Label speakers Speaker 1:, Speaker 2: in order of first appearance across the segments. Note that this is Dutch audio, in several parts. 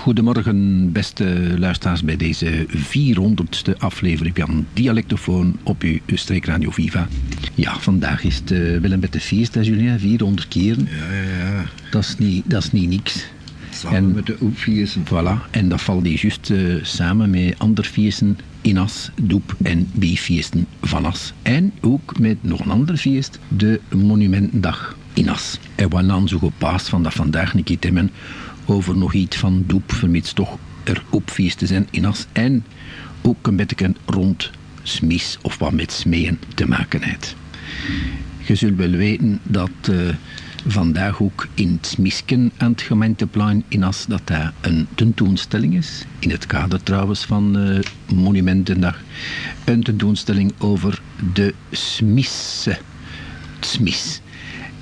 Speaker 1: Goedemorgen, beste luisteraars, bij deze 400ste aflevering van Dialectofoon op uw streekradio Viva. Ja, vandaag is het uh, wel een beetje feest, hè, Julien? 400 keren.
Speaker 2: Ja, ja, ja.
Speaker 1: Dat is niet, dat is niet niks.
Speaker 2: Samen
Speaker 1: En-
Speaker 2: met de oefviersen.
Speaker 1: Voilà, en dat valt hier juist eh, samen met andere feesten in As, Doep en B-feesten van As. En ook met nog een ander feest, de Monumentendag in As. En wat dan zo gepaast van dat vandaag te hebben over nog iets van Doep, vermits toch er ook feesten zijn in As. En ook een beetje rond smies of wat met smeeën te maken heeft. Je zult wel weten dat eh, vandaag ook in het Smisken aan het gemeenteplein in As dat dat een tentoonstelling is. In het kader trouwens van eh, Monumentendag. Een tentoonstelling over de Smisse. Smis.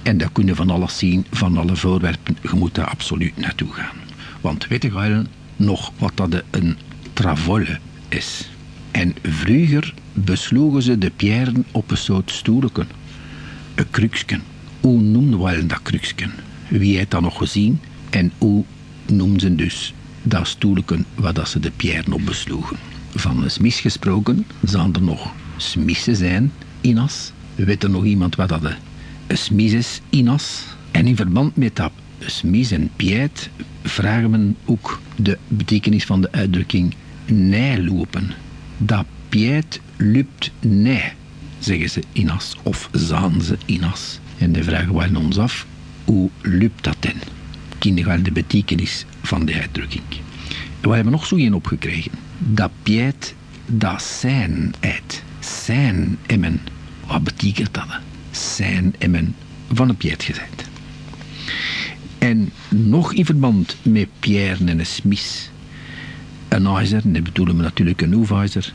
Speaker 1: En daar kun je van alles zien, van alle voorwerpen. Je moet daar absoluut naartoe gaan. Want weet je nog wat dat een travolle is? En vroeger besloegen ze de pierren op een soort stoelken. Een kruksken. Hoe noemden we dat kruksken? Wie heeft dat nog gezien? En hoe noemden ze dus dat stoelken waar ze de pierren op besloegen? Van een smis gesproken, zou er nog smissen zijn in As? Weet er nog iemand wat dat een smis is in As? En in verband met dat smis en piet vragen we ook de betekenis van de uitdrukking nijlopen. Dat piet lupt nij, zeggen ze in As, of zaan ze in As. En dan vragen wij ons af, hoe lupt dat dan? Kinderen de betekenis van de uitdrukking. En we hebben nog zo opgekregen. Dat piet, dat zijn uit. Zijn emmen. Wat betekent dat? Zijn emmen van een piet gezet. En nog in verband met Pierre en een smis. Een ijzer, en dat bedoelen we natuurlijk een hoefijzer.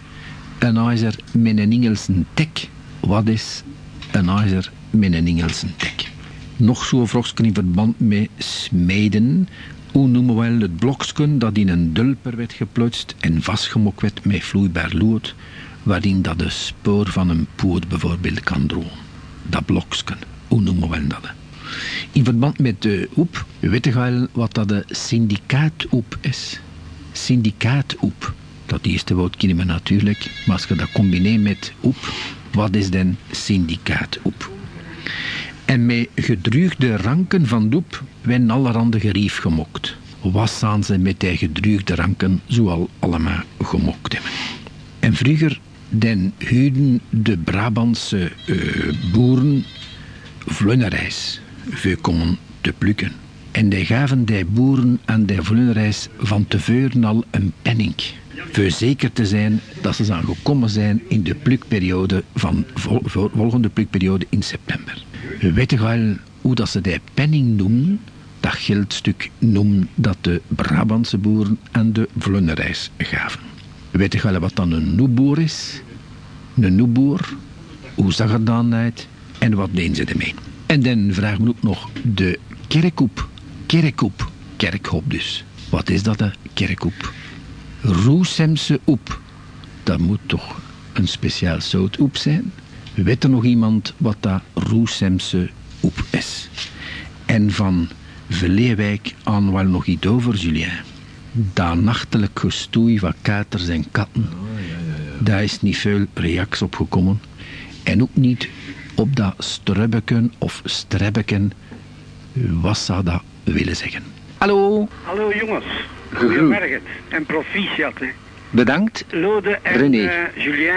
Speaker 1: Een ijzer met een Engelsen tek. Wat is een ijzer met een Engelsen tek? Nog zo'n vrogsken in verband met smeden. Hoe noemen we het bloksken dat in een dulper werd geplutst en vastgemokt werd met vloeibaar lood, waarin dat de spoor van een poot bijvoorbeeld kan drogen. Dat bloksken, hoe noemen we dat? In verband met de oep, weet je wat dat de syndicaatoep is? Syndicaatoep. Dat eerste woord kennen we natuurlijk, maar als je dat combineert met oep, wat is dan syndicaatoep? En met gedruigde ranken van doep werden allerhande gerief gemokt. Wat zijn ze met die gedruigde ranken zoal allemaal gemokt hebben? En vroeger den huurden de Brabantse eh, boeren vlunnerijs voor komen te plukken. En die gaven die boeren aan die vlunnerijs van tevoren al een penning. Voor zeker te zijn dat ze aan gekomen zijn in de plukperiode van vol- vol- volgende plukperiode in september. Weet je wel hoe dat ze die penning noemen? Dat geldstuk noemen dat de Brabantse boeren aan de vlunnerijs gaven. Weet je wel wat dan een noeboer is? een noeboer, hoe zag er dan uit en wat deden ze ermee. En dan vragen we ook nog de kerkhoep. Kerkhoep, kerkhoop dus. Wat is dat, een kerkhoep? Roesemse oep. Dat moet toch een speciaal soort oep zijn? Weet er nog iemand wat dat Roesemse oep is? En van Verleewijk aan wel nog iets over, Julien. Dat nachtelijk gestoei van katers en katten. Daar is niet veel reactie op gekomen. En ook niet op dat strubbeken of strebbeken. Wat zou dat willen zeggen? Hallo,
Speaker 3: Hallo jongens, goedemorgen en proficiat. Hè.
Speaker 1: bedankt.
Speaker 3: Lode en
Speaker 1: René.
Speaker 3: eh, Julien,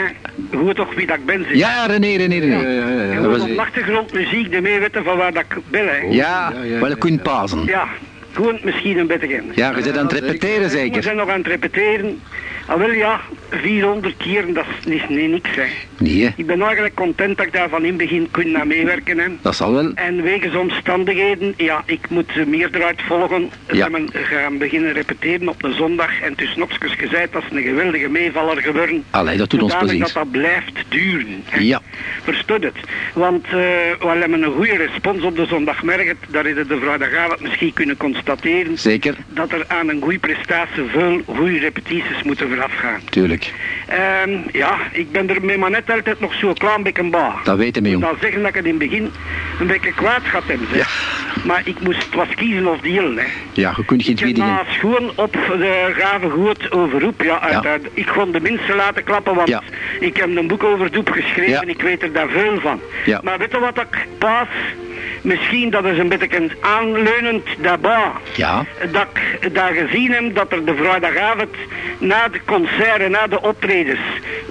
Speaker 3: hoe toch wie dat ik ben zeg.
Speaker 1: Ja, René, René, René.
Speaker 3: En
Speaker 1: Dat
Speaker 3: gewoon
Speaker 1: was-
Speaker 3: op de achtergrondmuziek de mee weten van waar dat ik ben. Hè.
Speaker 1: Ja,
Speaker 2: Ja, ja,
Speaker 1: wel
Speaker 2: ja,
Speaker 1: kun
Speaker 2: ja.
Speaker 1: pasen.
Speaker 3: Ja, gewoon misschien een beetje.
Speaker 1: Ja, je zit aan het repeteren
Speaker 3: We
Speaker 1: zeker.
Speaker 3: zijn nog aan het repeteren. Ah, wel ja, 400 keer, dat is niet, niks. Hè.
Speaker 1: Nee, hè.
Speaker 3: Ik ben eigenlijk content dat ik daar van in begin kon naar meewerken. Hè.
Speaker 1: dat zal wel.
Speaker 3: En wegens omstandigheden, ja, ik moet ze meer eruit volgen.
Speaker 1: Ja.
Speaker 3: hebben gaan beginnen repeteren op een zondag. En tussen opskes gezegd, dat is een geweldige meevaller geworden.
Speaker 1: Allee, dat doet ons plezier.
Speaker 3: dat dat blijft duren. hè.
Speaker 1: Ja.
Speaker 3: Verstut het. Want eh, we hebben een goede respons op de zondagmorgen. Daar is de vrijdagavond misschien kunnen constateren.
Speaker 1: Zeker.
Speaker 3: Dat er aan een goede prestatie veel goede repetities moeten afgaan.
Speaker 1: Tuurlijk.
Speaker 3: Ehm, ja, ik ben er met maar net altijd nog zo klein beetje bij.
Speaker 1: Dat weten we,
Speaker 3: Ik
Speaker 1: jong.
Speaker 3: al zeggen dat ik het in het begin een beetje kwaad gaat hebben. zeg. Maar ik moest, het was kiezen of deel. Hè.
Speaker 1: Ja, je kunt geen
Speaker 3: Ik
Speaker 1: twee dingen...
Speaker 3: na schoon op de gave goed over roep. Ja. Ik kon de mensen laten klappen, want
Speaker 1: Ja.
Speaker 3: ik heb een boek over doep geschreven
Speaker 1: Ja.
Speaker 3: en ik weet er daar veel van.
Speaker 1: Ja.
Speaker 3: Maar weet je wat ik pas, misschien dat is een beetje aanleunend daarbij,
Speaker 1: Ja,
Speaker 3: dat ik daar gezien heb dat er de vrijdagavond na de concerten, na de optredens,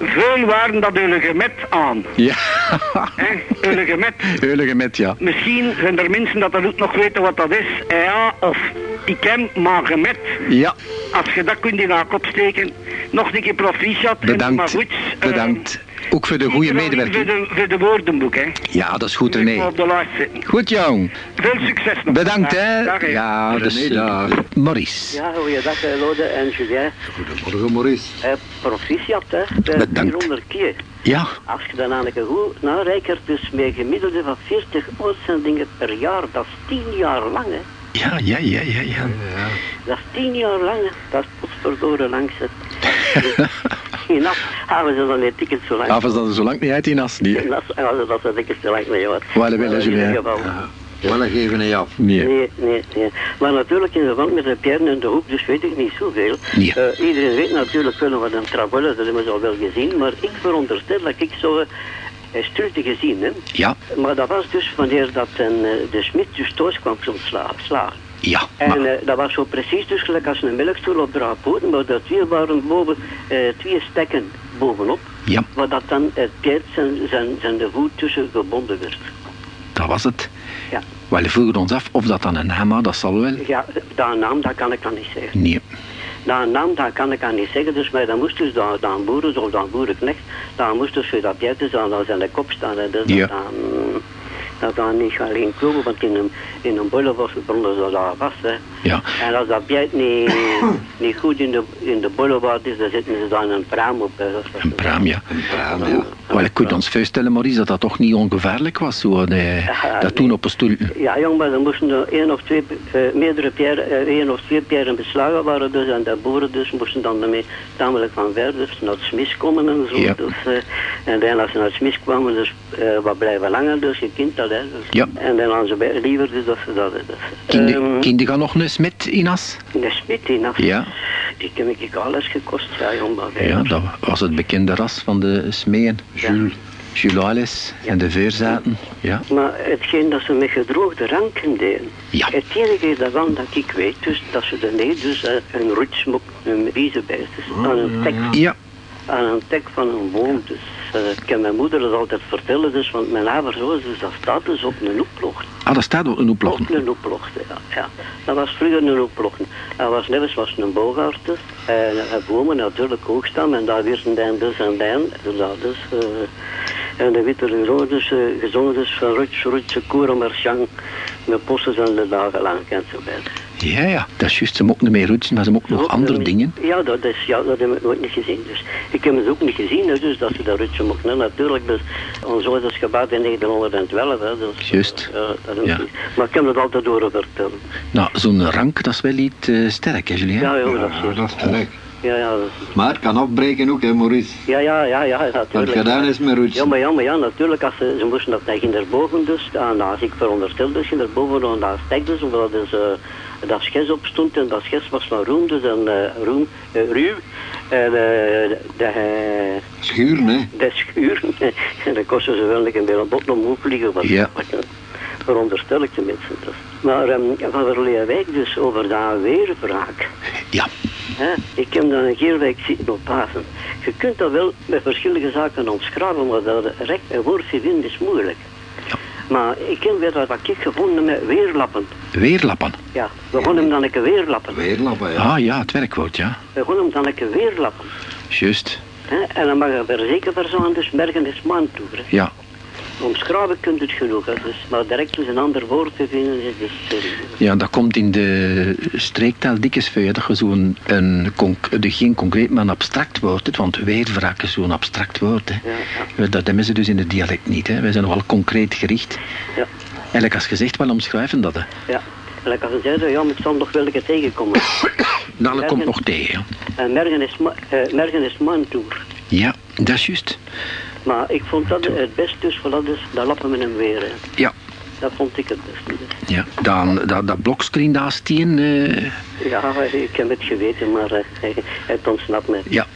Speaker 3: veel waren dat met aan.
Speaker 1: ja.
Speaker 3: Hè? Eulegemet.
Speaker 1: Heulige met, ja.
Speaker 3: Misschien zijn er mensen dat er ook nog weten wat dat is. Ja, of ik heb maar gemet.
Speaker 1: Ja,
Speaker 3: Als je dat kunt in haar kop steken. Nog een keer proficiat. en Maar
Speaker 1: bedankt.
Speaker 3: goed, eh,
Speaker 1: Bedankt. Ook voor de goede
Speaker 3: Voor
Speaker 1: medewerking.
Speaker 3: de, voor de woordenboek, hè.
Speaker 1: Ja, dat is goed
Speaker 3: ga op de lijst zitten.
Speaker 1: Goed, jong.
Speaker 3: Veel succes nog.
Speaker 1: Bedankt, hè.
Speaker 3: Dag, hè.
Speaker 1: Ja, dus...
Speaker 2: René, dag.
Speaker 1: Maurice.
Speaker 4: Ja, goeiedag eh, Lode en Julien.
Speaker 2: Goedemorgen, Maurice.
Speaker 4: Eh, proficiat, hè. Bij
Speaker 1: Bedankt.
Speaker 4: 400 keer.
Speaker 1: Ja,
Speaker 4: Als je dan aan een goed narijkert, dus met gemiddelde van 40 uitzendingen per jaar, dat is 10 jaar lang, hè.
Speaker 1: ja, ja, ja, ja, ja.
Speaker 4: Dat is 10 jaar lang, hè. Dat is potverdorie lang, In nacht houden ze dan niet tickets zo lang.
Speaker 1: Is dat er zo lang niet uit in as? Nee.
Speaker 4: Nacht houden ze dat ze tickets zo lang mee, hoor.
Speaker 1: Waar willen
Speaker 4: in
Speaker 1: jullie,
Speaker 4: ieder
Speaker 1: hè?
Speaker 4: geval-
Speaker 2: Wel, geven niet af.
Speaker 1: Nee.
Speaker 4: Nee, nee, nee. Maar natuurlijk in verband met de Pierre en de Hoek, dus weet ik niet zoveel.
Speaker 1: Nee.
Speaker 4: Eh, iedereen weet natuurlijk wel wat een trabolle is, dat hebben ze al wel gezien. Maar ik veronderstel dat ik zo uh, gezien heb.
Speaker 1: Ja,
Speaker 4: Maar dat was dus wanneer dat een, eh, de smid dus thuis kwam van sla slagen.
Speaker 1: Ja.
Speaker 4: En eh, dat was zo precies dus gelijk als een melkstoel op draadpoten, maar dat twee waren boven, eh, twee stekken bovenop.
Speaker 1: ja,
Speaker 4: Waar dat dan het Pierre zijn, zijn, zijn de voet tussen gebonden werd.
Speaker 1: dat was het.
Speaker 4: Ja.
Speaker 1: We vroegen ons af of dat dan een naam had, dat zal wel.
Speaker 4: Ja, dat naam, dat kan ik dan niet zeggen.
Speaker 1: Nee.
Speaker 4: Dat naam, dat kan ik aan niet zeggen, dus maar dan moest dus dan, dan boeren of dan boerenknecht, dan moest dus voor dat Pierre dan aan zijn kop staan. En dus
Speaker 1: Ja.
Speaker 4: dan, dat dan niet alleen komen, want in een, in een bolle was bronnen ze daar vast. Hè.
Speaker 1: Ja.
Speaker 4: En als dat Pierre niet, niet goed in de, in de bolle water is, dan zitten ze dan een praam op. hè.
Speaker 1: Een praam, ja.
Speaker 2: Een praam, ja.
Speaker 1: Wel, ik kan ons voorstellen, Maurice, dat dat toch niet ongevaarlijk was, zo, eh,
Speaker 4: Ja,
Speaker 1: dat toen op een stoel.
Speaker 4: Ja, jong, maar er moesten er één of twee, eh, meerdere pierre, eh, één of twee pierren beslagen waren dus. En de boeren dus moesten dan ermee tamelijk van ver, dus naar het smis komen en zo.
Speaker 1: Ja.
Speaker 4: Dus, eh, en dan als ze naar het smis kwamen, dus eh, wat blijven langer, dus je kind dat, hè. Dus,
Speaker 1: Ja.
Speaker 4: En dan hadden ze liever dus dat ze dat, dus.
Speaker 1: Kinder,
Speaker 4: Ehm,
Speaker 1: kinder gaan nog een smid in as?
Speaker 4: de smid
Speaker 1: Ja.
Speaker 4: die heb ik alles gekost, ja, jong, maar
Speaker 1: Ja, dat was het bekende ras van de smeeën.
Speaker 4: Jules.
Speaker 1: Jules Alles en de veerzaten. Ja.
Speaker 4: Maar hetgeen dat ze met gedroogde ranken deden,
Speaker 1: Ja.
Speaker 4: het enige daarvan dat ik weet, dus dat ze ermee dus eh, een roetsmok, een riezenbijst, dus aan een tek,
Speaker 1: Ja.
Speaker 4: aan een tek van een boom. Dus ik kan mijn moeder dat altijd vertellen, dus, want mijn averzoon, dus dat staat dus op een oeplocht.
Speaker 1: Ah, dat staat op een oplocht.
Speaker 4: Op een oeplocht, ja, ja. Dat was vroeger een oeplocht. Dat was net was een boogaard dus. En uh, bomen natuurlijk ook staan, en daar weer dan dus en dan, dus... eh, en de witte rode dus, eh, gezongen dus van Rutsch, Rutsch, Koeren, Marchang, met posten en de dagen lang enzovoort.
Speaker 1: Ja, ja. Dat is juist. Ze mochten ermee roetsen, maar ze mochten nog andere
Speaker 4: niet-
Speaker 1: dingen.
Speaker 4: Ja, dat, is, ja, dat heb ik nooit niet gezien. Dus ik heb het ook niet gezien, dus dat ze dat rutje mochten. En natuurlijk, dus, ons huis is gebouwd in 1912. Hè, dus,
Speaker 1: Juist.
Speaker 4: eh, dat is
Speaker 1: Ja.
Speaker 4: Maar ik heb het altijd door vertellen.
Speaker 1: Nou, zo'n rank, dat is wel iets eh, sterk, hè, Julien?
Speaker 4: Ja, ja, dat
Speaker 2: Ja,
Speaker 4: is
Speaker 2: dat is sterk.
Speaker 4: Ja, ja, dat is-
Speaker 2: Maar het kan afbreken ook, hè, Maurice.
Speaker 4: ja, ja, ja, ja, natuurlijk.
Speaker 2: Wat gedaan is met roetsen.
Speaker 4: Ja, maar ja, maar ja, natuurlijk, als ze, ze moesten dat tegen daarboven dus, en als ik veronderstel dus, ging daarboven aan dat stek dus, omdat dus, eh, dat schets op stond en dat schets was van roem, dus en uh, roem, eh, ruw, en eh, de, de,
Speaker 2: Schuren, hè.
Speaker 4: de schuur, en dan kosten ze wel een beetje een bot om op vliegen,
Speaker 1: Ja.
Speaker 4: eh, veronderstel ik de mensen dus. Maar um, van week dus over dat weerwraak.
Speaker 1: Ja.
Speaker 4: Hè, ik heb dan een keer week zitten op Pasen. Je kunt dat wel met verschillende zaken omschrijven, maar dat recht een woordje vinden is moeilijk. Maar ik heb weer dat wat ik gevonden met weerlappen.
Speaker 1: Weerlappen.
Speaker 4: Ja, we gaan hem dan een keer weerlappen.
Speaker 2: Weerlappen, ja.
Speaker 1: Ah ja, het werkwoord, ja.
Speaker 4: We gaan hem dan een keer weerlappen.
Speaker 1: Juist.
Speaker 4: Hè, en dan mag je er zeker voor zijn, dus merken is man toe. hè.
Speaker 1: Ja.
Speaker 4: Omschrijven kunt het genoeg, hè, dus, maar direct dus een ander woord te vinden is dus sorry.
Speaker 1: Ja, dat komt in de streektaal dikwijls voor, dat je zo'n, een, geen concreet, maar een abstract woord hebt, want weerwraak is zo'n abstract woord. Hè.
Speaker 4: Ja, ja.
Speaker 1: Dat hebben ze dus in het dialect niet. Hè. Wij zijn nogal concreet gericht.
Speaker 4: Ja,
Speaker 1: Eigenlijk als gezegd, wel omschrijven dat. Hè.
Speaker 4: ja. lekker als ze zeiden, ja, maar ik zal nog wel een keer tegenkomen.
Speaker 1: Dat komt nog tegen.
Speaker 4: En morgen is, eh, morgen is mijn tour.
Speaker 1: Ja, dat is juist.
Speaker 4: Maar ik vond dat het beste dus, voor dat is, dat lappen we hem weer. hè.
Speaker 1: Ja,
Speaker 4: Dat vond ik het beste.
Speaker 1: ja. Dan, dat, dat blokscreen daar steen, eh,
Speaker 4: Ja, ik heb het geweten, maar eh, hij- het ontsnapt me.
Speaker 1: ja.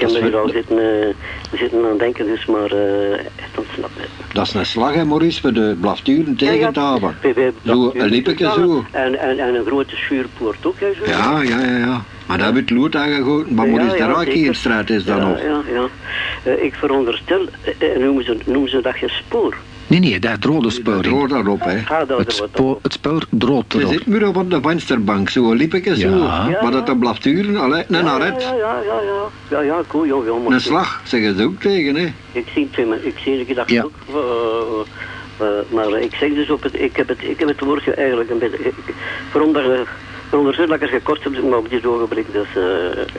Speaker 4: Ik heb er hier al zitten, eh, zitten aan denken, dus, maar eh, het ontsnapt me.
Speaker 2: Dat is een slag, hè, Maurice, voor de blafturen tegen te houden.
Speaker 4: We- we-
Speaker 2: Zo,
Speaker 4: dat-
Speaker 2: een lippeke zo.
Speaker 4: En, en, en een grote schuurpoort ook, hè, zo.
Speaker 2: Ja, ja, ja, ja. Maar daar je het lood aangegoten. Maar Maurice,
Speaker 4: Ja,
Speaker 2: de
Speaker 4: ja,
Speaker 2: hier
Speaker 4: zeker.
Speaker 2: in straat is dat
Speaker 4: ja,
Speaker 2: nog.
Speaker 4: Ja, ja. Eh, ik veronderstel, eh, eh, noemen, ze, noemen ze dat je spoor?
Speaker 1: Nee, nee, dat is het rode
Speaker 2: Dat
Speaker 1: spoor.
Speaker 2: rood daarop, hè.
Speaker 1: Het spoor, het spoor drood
Speaker 2: Je
Speaker 1: erop.
Speaker 2: zit maar op de vensterbank, zo een lippeke zo.
Speaker 1: Ja.
Speaker 2: Maar dat de blafturen, allee, een arret.
Speaker 4: Ja, ja, ja, ja. Ja, ja, cool, ja. maar
Speaker 2: Een slag, zeggen ze ook tegen, hè.
Speaker 4: Ik zie het, in ik zie het, dat
Speaker 1: Ja.
Speaker 4: ook. eh, eh, maar ik zeg dus op het, ik heb het, ik heb het woordje eigenlijk een beetje, ik- veronderstel dat ik er gekort heb, maar op dit ogenblik, dus eh,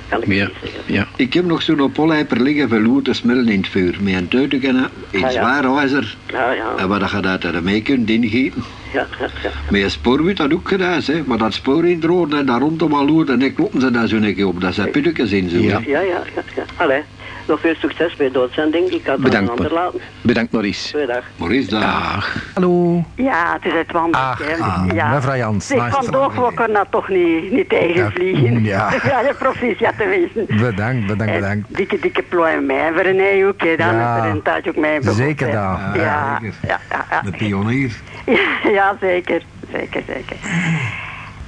Speaker 4: kan ik
Speaker 1: Ja,
Speaker 4: niet zeggen.
Speaker 1: ja.
Speaker 2: Ik heb nog zo'n pollijper liggen verloed te smillen in het vuur. Met een tuiteken, in
Speaker 4: Ah, ja.
Speaker 2: zwaar ijzer.
Speaker 4: Ja, ja,
Speaker 2: En wat je dat ermee kunt ingieten.
Speaker 4: ja, ja, ja.
Speaker 2: Met een spoor wordt dat ook gedaan, hè. Maar dat spoor in het rood en daar rondom al loert en dan kloppen ze daar zo een keer op. Dat zijn puttekens in zo.
Speaker 1: Ja.
Speaker 4: Ja, ja, ja, ja. Allee, nog veel succes bij de uitzending. Ik ga het aan een
Speaker 1: Bedankt,
Speaker 4: ander laten.
Speaker 1: Bedankt, Maurice.
Speaker 4: Goeiedag.
Speaker 2: Maurice.
Speaker 1: Dag.
Speaker 5: Hallo.
Speaker 6: Ja, het is het wandelen.
Speaker 5: Ah,
Speaker 6: ja.
Speaker 5: mevrouw Jans,
Speaker 6: Zeg,
Speaker 5: naast
Speaker 6: van
Speaker 5: de
Speaker 6: Doog
Speaker 5: wandel.
Speaker 6: kan dat toch niet, niet tegenvliegen.
Speaker 5: Ja.
Speaker 6: ja, je proficiat te wezen.
Speaker 5: Bedankt, bedankt,
Speaker 6: En
Speaker 5: bedankt.
Speaker 6: Dikke, dikke plooi mij voor een ei ook. hè. Dan
Speaker 5: Ja.
Speaker 6: is er een taart ook mij begonnen.
Speaker 5: Zeker dat.
Speaker 6: Ja,
Speaker 2: Ja,
Speaker 6: ja,
Speaker 2: zeker.
Speaker 6: ja, ja,
Speaker 2: De pionier.
Speaker 6: ja, ja, zeker. Zeker, zeker.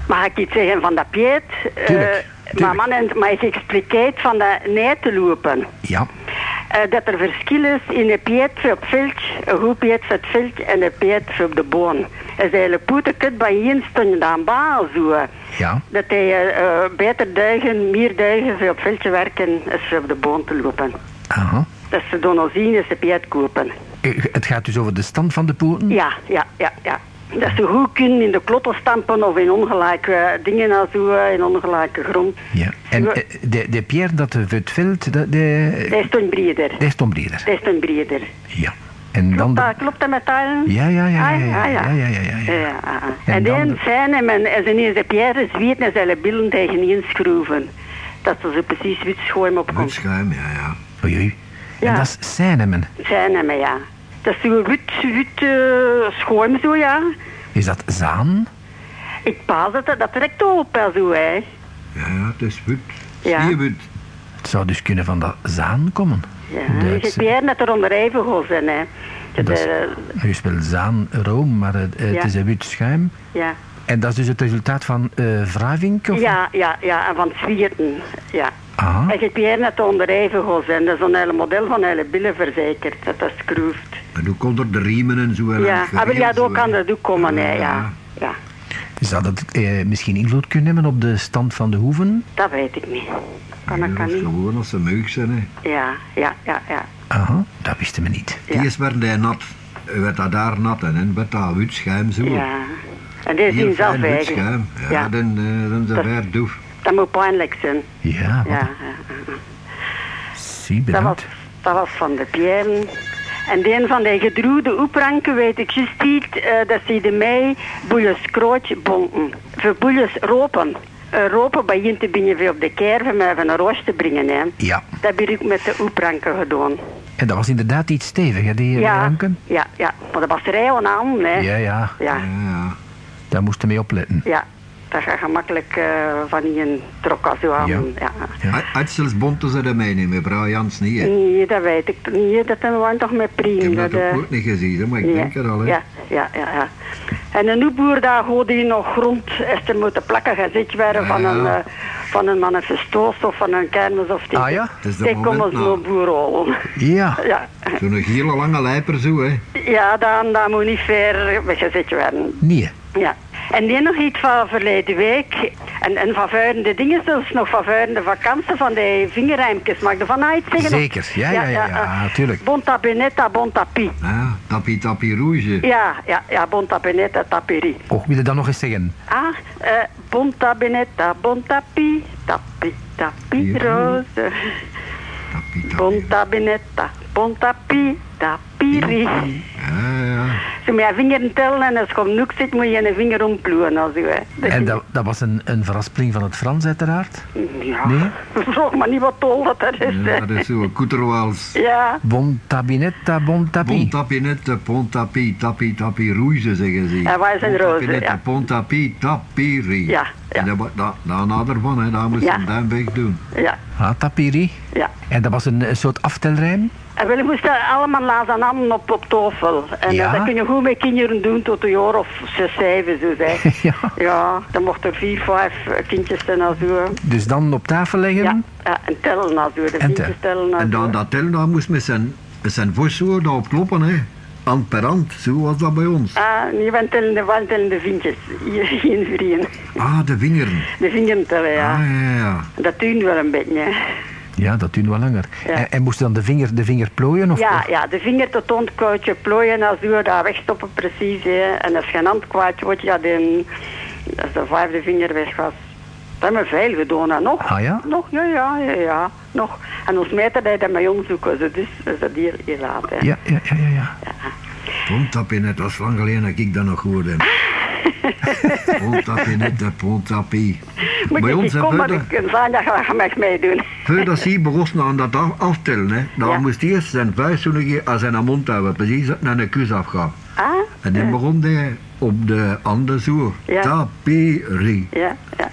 Speaker 6: Mag ik iets zeggen van dat Piet? Eh, maar
Speaker 5: tuurlijk.
Speaker 6: man, en- maar ik expliqueer van dat nee te lopen.
Speaker 5: Ja,
Speaker 6: Eh, dat er verschil is in een piet op veld, een goed piet voor het veld en een piet op de boon. Als hij een poetekut bij je stond dan baal zo.
Speaker 5: ja.
Speaker 6: Dat hij eh, beter duigen, meer duigen voor op veld te werken als voor op de boon te lopen.
Speaker 5: Aha.
Speaker 6: Dat ze dan al zien als ze piet kopen.
Speaker 5: Het gaat dus over de stand van de poten?
Speaker 6: Ja, ja, ja, ja. Dat ze goed kunnen in de klotten stampen of in ongelijke dingen als zo, eh, in ongelijke grond.
Speaker 5: Ja. En eh, de, de Pierre dat het veld, de, de,
Speaker 6: Dat is toen breder.
Speaker 5: die is.
Speaker 6: Dat is toen breder.
Speaker 5: Ja. En dan...
Speaker 6: Klopt
Speaker 5: de-
Speaker 6: dat, klopt dat met dat?
Speaker 5: Ja, ja, ja, ja,
Speaker 6: Ah,
Speaker 5: ja,
Speaker 6: ah,
Speaker 5: ja, ja, ja, ja, ja.
Speaker 6: Ja, ah, ah.
Speaker 5: En
Speaker 6: En,
Speaker 5: dan
Speaker 6: dan zijn hem en als ze niet de pierre zwiet en zijn billen tegenin schroeven. Dat ze zo precies wit schoon op
Speaker 2: Met
Speaker 6: komt.
Speaker 2: schuim, ja, ja.
Speaker 5: Oei, oei. En
Speaker 6: Ja.
Speaker 5: dat is Seinemen.
Speaker 6: Zijn hem, ja. Dat is zo wit, wit uh, schoon zo, ja.
Speaker 5: Is dat Zaan?
Speaker 6: Ik paas dat, dat trekt op, zo, hè.
Speaker 2: Ja, ja, het is wit.
Speaker 6: Ja.
Speaker 2: Stierwit.
Speaker 5: Het zou dus kunnen van dat Zaan komen.
Speaker 6: Ja, je
Speaker 5: Duitse-
Speaker 6: ziet pierre dat er onder even zijn, hè. Dat,
Speaker 5: is-
Speaker 6: eh,
Speaker 5: Je speelt Zaan, Room, maar het, het
Speaker 6: Ja.
Speaker 5: is een wit schuim.
Speaker 6: ja.
Speaker 5: En dat is dus het resultaat van eh Vravink? Of?
Speaker 6: Ja, ja, ja, en van het zwieten, ja.
Speaker 5: Aha.
Speaker 6: En je pierre dat er onder even gaat zijn. Dat is een hele model van hele billen verzekerd, dat dat schroeft.
Speaker 2: En ook onder de riemen en zo. en
Speaker 6: Ja, maar ja,
Speaker 2: gereeld
Speaker 6: zo
Speaker 2: zo,
Speaker 6: kan dat ook komen, hè, ja. Ja,
Speaker 5: Zou dat eh, misschien invloed kunnen hebben op de stand van de hoeven?
Speaker 6: dat weet ik niet. Kan
Speaker 2: Ja,
Speaker 6: dat kan
Speaker 2: dat is
Speaker 6: niet.
Speaker 2: gewoon als ze meug zijn, hè.
Speaker 6: Ja, ja, ja, ja.
Speaker 5: Aha, dat wisten we niet.
Speaker 6: Ja.
Speaker 2: Eerst werd hij nat. werd dat daar nat en dan werd dat wit schuim zo.
Speaker 6: Ja. En dit
Speaker 2: Heel
Speaker 6: zien zelf
Speaker 2: schuim. Ja,
Speaker 6: Ja.
Speaker 2: dan, eh, dan is
Speaker 6: Dat-
Speaker 2: het weer doef.
Speaker 6: Dat moet pijnlijk zijn.
Speaker 5: Ja,
Speaker 6: Ja,
Speaker 5: zie,
Speaker 6: Dat, was, dat was van de Pierre. En de een van de gedroede oepranken weet ik juist niet, eh, dat ze de mei boeies krootje bonten. Voor boeies ropen. Eh, ropen bij je te binnen voor op de kerven om even een roos te brengen. Hè.
Speaker 5: Ja,
Speaker 6: Dat heb ik met de oepranken gedaan.
Speaker 5: en dat was inderdaad iets stevig, hè, die
Speaker 6: Ja,
Speaker 5: ranken?
Speaker 6: ja, ja. Maar dat was rijden aan, hè.
Speaker 5: Ja, ja,
Speaker 6: Ja,
Speaker 2: Ja, ja.
Speaker 5: daar moesten mee opletten.
Speaker 6: ja. Dat gaat gemakkelijk eh, van een trok als zo aan.
Speaker 5: Ja.
Speaker 6: Ja.
Speaker 5: Ja.
Speaker 2: Uitsels bonten ze ermee niet, mevrouw Jans niet. Hè.
Speaker 6: Nee, dat weet ik niet. Dat hebben we toch met
Speaker 2: Ik
Speaker 6: priem.
Speaker 2: heb dat
Speaker 6: eh,
Speaker 2: ook niet gezien, maar ik denk er al. Hè.
Speaker 6: Ja, ja, ja, ja. En een nieuwboer daar gooit die nog grond is er moeten plakken gezet werden van,
Speaker 2: Ja,
Speaker 6: een, eh, van een manifestoos of van een kermis of die.
Speaker 5: Ah ja?
Speaker 2: Dat
Speaker 6: Die komen ze
Speaker 2: nou.
Speaker 6: nog boer halen.
Speaker 5: Ja,
Speaker 6: Ja,
Speaker 2: Zo'n gele lange lijper zo, hè.
Speaker 6: ja dan, dat moet niet ver weggezet werden.
Speaker 5: nee.
Speaker 6: Ja. En die nog iets van verleden week. En, en van vuilende dingen, zelfs nog van vuilende vakantie, van die vingerrijmpjes. Mag ik ervan iets zeggen?
Speaker 5: Zeker, ja, ja, ja, natuurlijk.
Speaker 6: Bonta benetta, bonta pi.
Speaker 2: Ja, tapie tapie rouge.
Speaker 6: Ja, ja, ja, bonta benetta, tapiri.
Speaker 5: Och, wil je dat nog eens zeggen?
Speaker 6: Ah, eh, bonta benetta, bonta pi, tapi, tapi, roze.
Speaker 2: Tapie tapie.
Speaker 6: Bonta benetta, bonta pi, tapiri.
Speaker 2: Ja, ja.
Speaker 6: Als je met je vinger tellen en als je op noek zit, moet je je vinger omploegen. Als je, dat
Speaker 1: En dat, dat was een, een van het Frans uiteraard.
Speaker 6: Ja,
Speaker 1: Nee?
Speaker 6: vroeg maar niet wat tol dat er is.
Speaker 2: ja dat is zo, Koeterwaals.
Speaker 6: Ja,
Speaker 1: Bon tabinetta, bon tapis.
Speaker 2: Pont tapinette, pont tapis, tapis, tapis rouge zeggen ze.
Speaker 6: Ja, wij zijn roze, ja.
Speaker 2: Pont tapis, tapirie.
Speaker 6: Ja, ja.
Speaker 2: En dat, dat, daarna ervan, hè, daar moest
Speaker 6: Ja.
Speaker 2: je een duim weg doen.
Speaker 6: ja,
Speaker 1: Ah, tapiri.
Speaker 6: ja.
Speaker 1: En dat was een, een soort aftelrijm.
Speaker 6: En we moesten allemaal lazen handen op, op tafel. En
Speaker 1: Ja.
Speaker 6: eh, dat kun je goed met kinderen doen tot een jaar of zes, zeven, zo zeg.
Speaker 1: Ja.
Speaker 6: Ja, dan mochten er vier, vijf eh, kindjes zijn als.
Speaker 1: Dus dan op tafel leggen.
Speaker 6: Ja, ja, en tellen als. De
Speaker 1: En
Speaker 6: kindjes
Speaker 1: tel-
Speaker 6: tellen als
Speaker 2: En dan dat tellen, daar moest met zijn, met zijn voet zo daarop kloppen, hè. Hand per hand, zo was dat bij ons.
Speaker 6: Ah, niet van tellen de, vinkjes. Hier, geen één.
Speaker 2: Ah, de vingeren.
Speaker 6: De vingeren tellen, ja.
Speaker 2: Ah, ja, ja.
Speaker 6: Dat we wel een beetje. hè.
Speaker 1: Ja, dat doen we langer.
Speaker 6: Ja.
Speaker 1: En, en moest je dan de vinger, de vinger plooien? Of,
Speaker 6: Ja, ja, de vinger tot ontkoutje plooien als u daar wegstoppen precies. Hè. En als je een hand kwijt wordt, ja, dan, als de vijfde vinger weg was. Dat hebben we veel gedaan, nog.
Speaker 1: Ah, ja?
Speaker 6: Nog, ja, ja, ja, ja, nog. En ons meter deed dat met ons zoeken, zo, dus dat is dat hier, hier laat, hè.
Speaker 1: Ja, ja, ja, ja. ja.
Speaker 2: Tapinette, dat was lang geleden dat ik dat nog hoorde. Pont tapinette, pont tapis.
Speaker 6: Moet
Speaker 2: Bij ons,
Speaker 6: komen,
Speaker 2: verder-
Speaker 6: ik kan zijn dat je mag meedoen.
Speaker 2: Voordat ze begonnen aan dat af- aftellen, hè, dan
Speaker 6: Ja.
Speaker 2: moest hij eerst zijn vuist keer aan zijn mond houden, precies naar een kus afgaan.
Speaker 6: Ah?
Speaker 2: En dan begon hij op de handen zo.
Speaker 6: Ja.
Speaker 2: Tapiri.
Speaker 6: Ja, ja.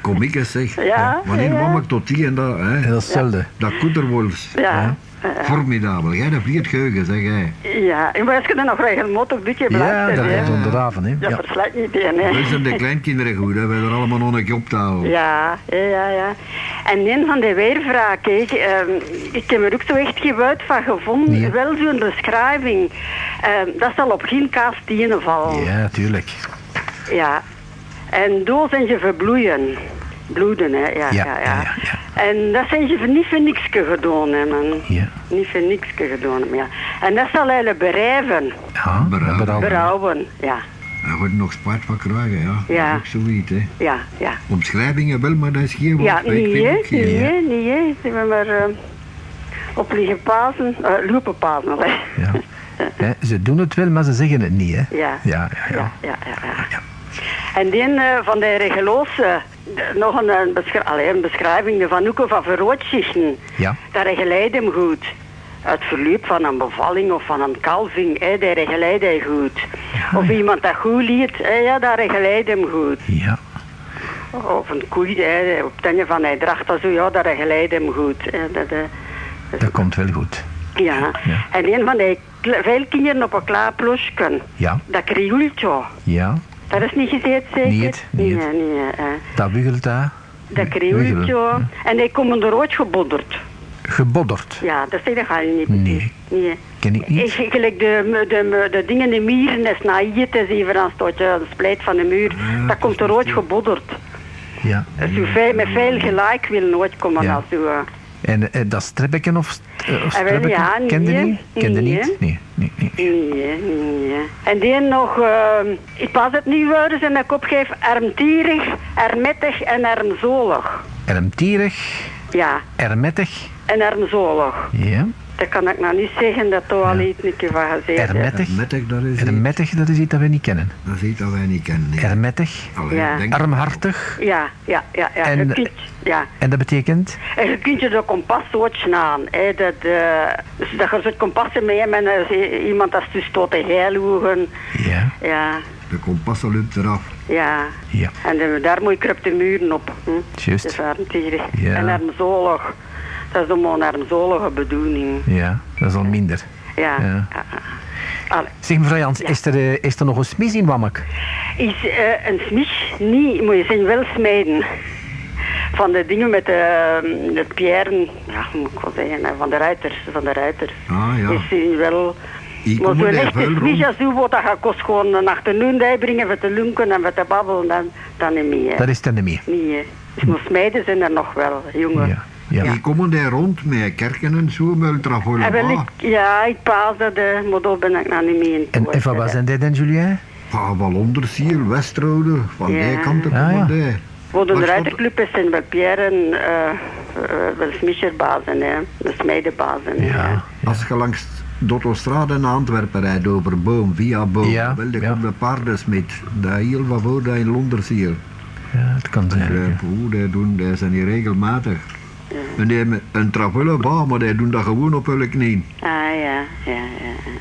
Speaker 2: Kom ik eens zeg.
Speaker 6: Ja,
Speaker 2: Wanneer
Speaker 6: ja.
Speaker 2: kwam ik tot die en dat, hè?
Speaker 1: Dat is hetzelfde.
Speaker 2: Dat koeterwols.
Speaker 6: Ja.
Speaker 2: Formidabel. Jij dat viert geheugen, zeg jij.
Speaker 6: Ja, en als je dan nog regelmatig doet, je
Speaker 1: Ja,
Speaker 6: blijft
Speaker 1: dat avond, hè.
Speaker 6: Dat
Speaker 1: Ja.
Speaker 6: verslijt niet in, hè.
Speaker 2: We zijn de kleinkinderen goed, hè. We hebben er allemaal nog een keer op te houden.
Speaker 6: Ja, ja, ja, ja. En een van de weervraag, kijk, ehm, ik heb er ook zo echt geen woord van gevonden.
Speaker 1: Nee.
Speaker 6: Wel zo'n beschrijving. Ehm, dat zal op geen kaas tienen vallen.
Speaker 1: Ja, tuurlijk.
Speaker 6: Ja. En door zijn ze verbloeien. Bloeden, hè. Ja, ja, ja.
Speaker 1: ja, ja, ja.
Speaker 6: En dat zijn ze niet voor niks gedaan hebben.
Speaker 1: Ja.
Speaker 6: Niet voor niks gedaan hebben, ja. En dat zal eigenlijk berijven.
Speaker 1: Ja,
Speaker 2: Berouw.
Speaker 1: berouw.
Speaker 6: Berouwen, ja.
Speaker 2: Daar wordt nog spijt van krijgen, ja.
Speaker 6: Ja.
Speaker 2: Dat is ook zoiets, hè.
Speaker 6: Ja, ja.
Speaker 2: Omschrijvingen wel, maar dat is geen woord.
Speaker 6: Ja, niet hè, niet hè, niet hè. Ze hebben maar eh, op liggen pasen, eh lopen pasen, hè.
Speaker 1: Ja. Hè, ze doen het wel, maar ze zeggen het niet, hè.
Speaker 6: Ja.
Speaker 1: Ja, ja, ja.
Speaker 6: Ja, ja, ja. En die eh, van de regeloze, nog een, een, beschri- allee, een beschrijving van Hoeken van Verrootschichten.
Speaker 1: Ja.
Speaker 6: Dat regeleid hem goed. Het verloop van een bevalling of van een kalving, hè, dat hij goed. Of iemand dat goed liet, hè, ja, dat regeleid hem goed.
Speaker 1: Ja.
Speaker 6: Of een koei, hè, op het einde van hij dracht, dat zo, ja, dat regeleid hem goed. Hè, dat, eh,
Speaker 1: Dat komt wel goed.
Speaker 6: ja.
Speaker 1: Ja.
Speaker 6: En een van die veel kinderen op een klaar ploesken,
Speaker 1: Ja.
Speaker 6: dat krioeltje.
Speaker 1: Ja.
Speaker 6: Dat is niet gezegd zeker?
Speaker 1: Niet, niet.
Speaker 6: Nee, nee, eh,
Speaker 1: Dat wiegelt daar.
Speaker 6: dat krioeltje.
Speaker 1: Wiegelen.
Speaker 6: En die komen er ooit gebodderd.
Speaker 1: Gebodderd.
Speaker 6: Ja, dat zeg dat ga je niet
Speaker 1: Nee.
Speaker 6: nee.
Speaker 1: Ken ik niet.
Speaker 6: Ik, gelijk de, de, de, dingen, de mieren, dat is even een stootje, een splijt van de muur. dat komt er ooit gebodderd.
Speaker 1: Ja.
Speaker 6: Zo veel, met veel gelijk wil nooit komen
Speaker 1: Ja.
Speaker 6: als zo. Eh.
Speaker 1: En eh, dat strebbeken of, eh, of
Speaker 6: Ah,
Speaker 1: strebbeken,
Speaker 6: ja,
Speaker 1: kende niet? Kende
Speaker 6: nee,
Speaker 1: niet?
Speaker 6: hè.
Speaker 1: Nee, nee, nee.
Speaker 6: Nee, nee. En die nog, eh, ik pas het niet woorden en ik opgeef, armtierig, ermettig en ermzolig.
Speaker 1: Ermtierig,
Speaker 6: Ja,
Speaker 1: ermettig.
Speaker 6: en ermzolig.
Speaker 1: Ja.
Speaker 6: Dat kan ik nou niet zeggen, dat toch al iets een keer van gezegd.
Speaker 2: Mettig, dat is iets,
Speaker 1: Ermettig, dat is iets dat we niet kennen.
Speaker 2: dat is iets dat wij niet kennen. nee.
Speaker 1: Ermettig.
Speaker 2: Allee,
Speaker 6: Ja.
Speaker 1: Armhartig.
Speaker 6: Ja, ja, ja, ja.
Speaker 1: En-
Speaker 6: kunt, ja.
Speaker 1: En dat betekent?
Speaker 6: En je kunt je de kompas zo slaan. Hè, dat, eh, dus dat je zo'n kompassen mee hebt en i- iemand dat dus tot de heiloegen.
Speaker 1: Ja.
Speaker 6: Ja,
Speaker 2: De kompassen loopt eraf.
Speaker 6: ja.
Speaker 1: Ja.
Speaker 6: En daar moet je de muren op. Hm?
Speaker 1: Juist.
Speaker 6: Armtierig.
Speaker 1: Ja.
Speaker 6: En armzolig. Dat is allemaal een armzolige bedoeling.
Speaker 1: Ja, dat is al minder.
Speaker 6: Ja.
Speaker 1: Ja.
Speaker 6: ja. Allee.
Speaker 1: Zeg mevrouw Jans, is, er, eh, is er nog een smis in Wammek?
Speaker 6: Is eh, een smis niet, moet je zeggen, wel smijden. Van de dingen met de, de pierren, ja, moet ik wel zeggen, hè, van de ruiters, van de ruiters.
Speaker 2: Ah ja.
Speaker 6: Is die wel...
Speaker 2: Hier
Speaker 6: Maar zo'n
Speaker 2: die
Speaker 6: echte smis als u wordt, dat gaat kost gewoon een achternoen brengen voor te lunken en voor te babbelen, dan, dan niet meer.
Speaker 1: Dat is het niet meer.
Speaker 6: Niet, hè. Dus smijden zijn er nog wel, jongen.
Speaker 1: Ja. Ja.
Speaker 2: Hier komen die rond met kerken en zo, met
Speaker 6: ik, ja, ik paas dat, eh, maar daar ben ik nou niet mee in
Speaker 1: En,
Speaker 6: het
Speaker 1: en van waar zijn die dan, Julien?
Speaker 2: Van Wallondersiel, Westrode, van
Speaker 6: Ja.
Speaker 2: die kanten
Speaker 1: Ah,
Speaker 2: komen
Speaker 1: ja.
Speaker 6: Voor
Speaker 2: die.
Speaker 6: de ruiterclub is zijn wel Pierre en eh, eh, wel hè. De smijdenbazen. hè.
Speaker 1: Ja.
Speaker 2: Als je langs Dottostrade in Antwerpen rijdt over Boom, via Boom.
Speaker 5: Ja,
Speaker 2: Wel, daar
Speaker 5: ja.
Speaker 2: komt de paardensmid. Dat heel wat voor dat in Londen je.
Speaker 5: Ja, het kan zijn.
Speaker 2: Uh,
Speaker 5: ja.
Speaker 2: Hoe, die doen, die zijn hier regelmatig. En die hebben een travulle baan, maar die doen dat gewoon op hun knieën.
Speaker 6: Ah ja, ja, ja.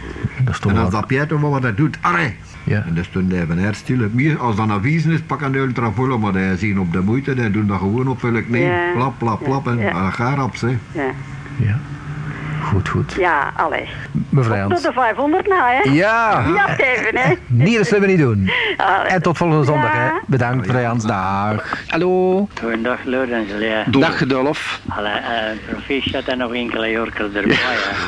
Speaker 5: Dat is toch
Speaker 2: En als dat Pietro wat dat doet, arre!
Speaker 5: Ja.
Speaker 2: En dat stond hij van her stil. Meer, Als dat een aviezen is, pakken die een travulle, maar die zien op de moeite, die doen dat gewoon op hun knieën.
Speaker 6: Ja.
Speaker 2: Plap, plap, plap en
Speaker 6: Ja.
Speaker 2: hè.
Speaker 6: ja.
Speaker 5: Ja. Goed, goed.
Speaker 6: Ja.
Speaker 5: Mevrouw
Speaker 6: Tot de 500 na, hè?
Speaker 5: Ja,
Speaker 6: Ja, even, hè?
Speaker 5: niet dat zullen we niet doen.
Speaker 6: Allee.
Speaker 5: En tot volgende zondag, hè. Bedankt, mevrouw Jans. Dag. Hallo.
Speaker 7: Goedendag, Lorenz.
Speaker 1: Dag Dolf.
Speaker 7: Allee, eh, proficiat en nog enkele jorker erbij.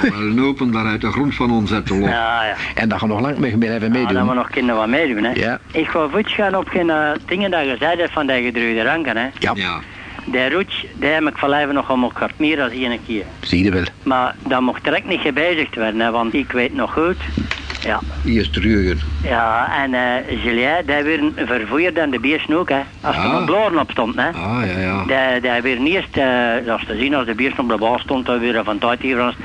Speaker 7: Ja.
Speaker 2: Wel een open daar uit de grond van ons zetten lopen.
Speaker 7: Ja, ja.
Speaker 1: En dat gaan we nog lang mee blijven
Speaker 7: Ja, dat we
Speaker 1: meedoen.
Speaker 7: nog kinderen wat meedoen, hè.
Speaker 1: Ja.
Speaker 7: Ik ga voet gaan op geen eh, dingen dat je zei van die gedruide ranken, hè.
Speaker 1: Ja,
Speaker 2: Ja.
Speaker 7: Die roets, die heb ik van leven nog om gehad, meer dan één keer.
Speaker 1: zie je wel.
Speaker 7: Maar dat mocht direct niet gebezigd worden, hè, want ik weet nog goed. Ja,
Speaker 2: Hier is terug.
Speaker 7: ja en eh Julien, die weer vervoerd dan de biersen ook, hè. Als er
Speaker 2: Ah.
Speaker 7: nog bloren op stond, hè.
Speaker 2: Ah, ja, ja.
Speaker 7: Die, die weer eerst, eh, dat is te zien als de bierst op de bal stond, dan weer van tijd hier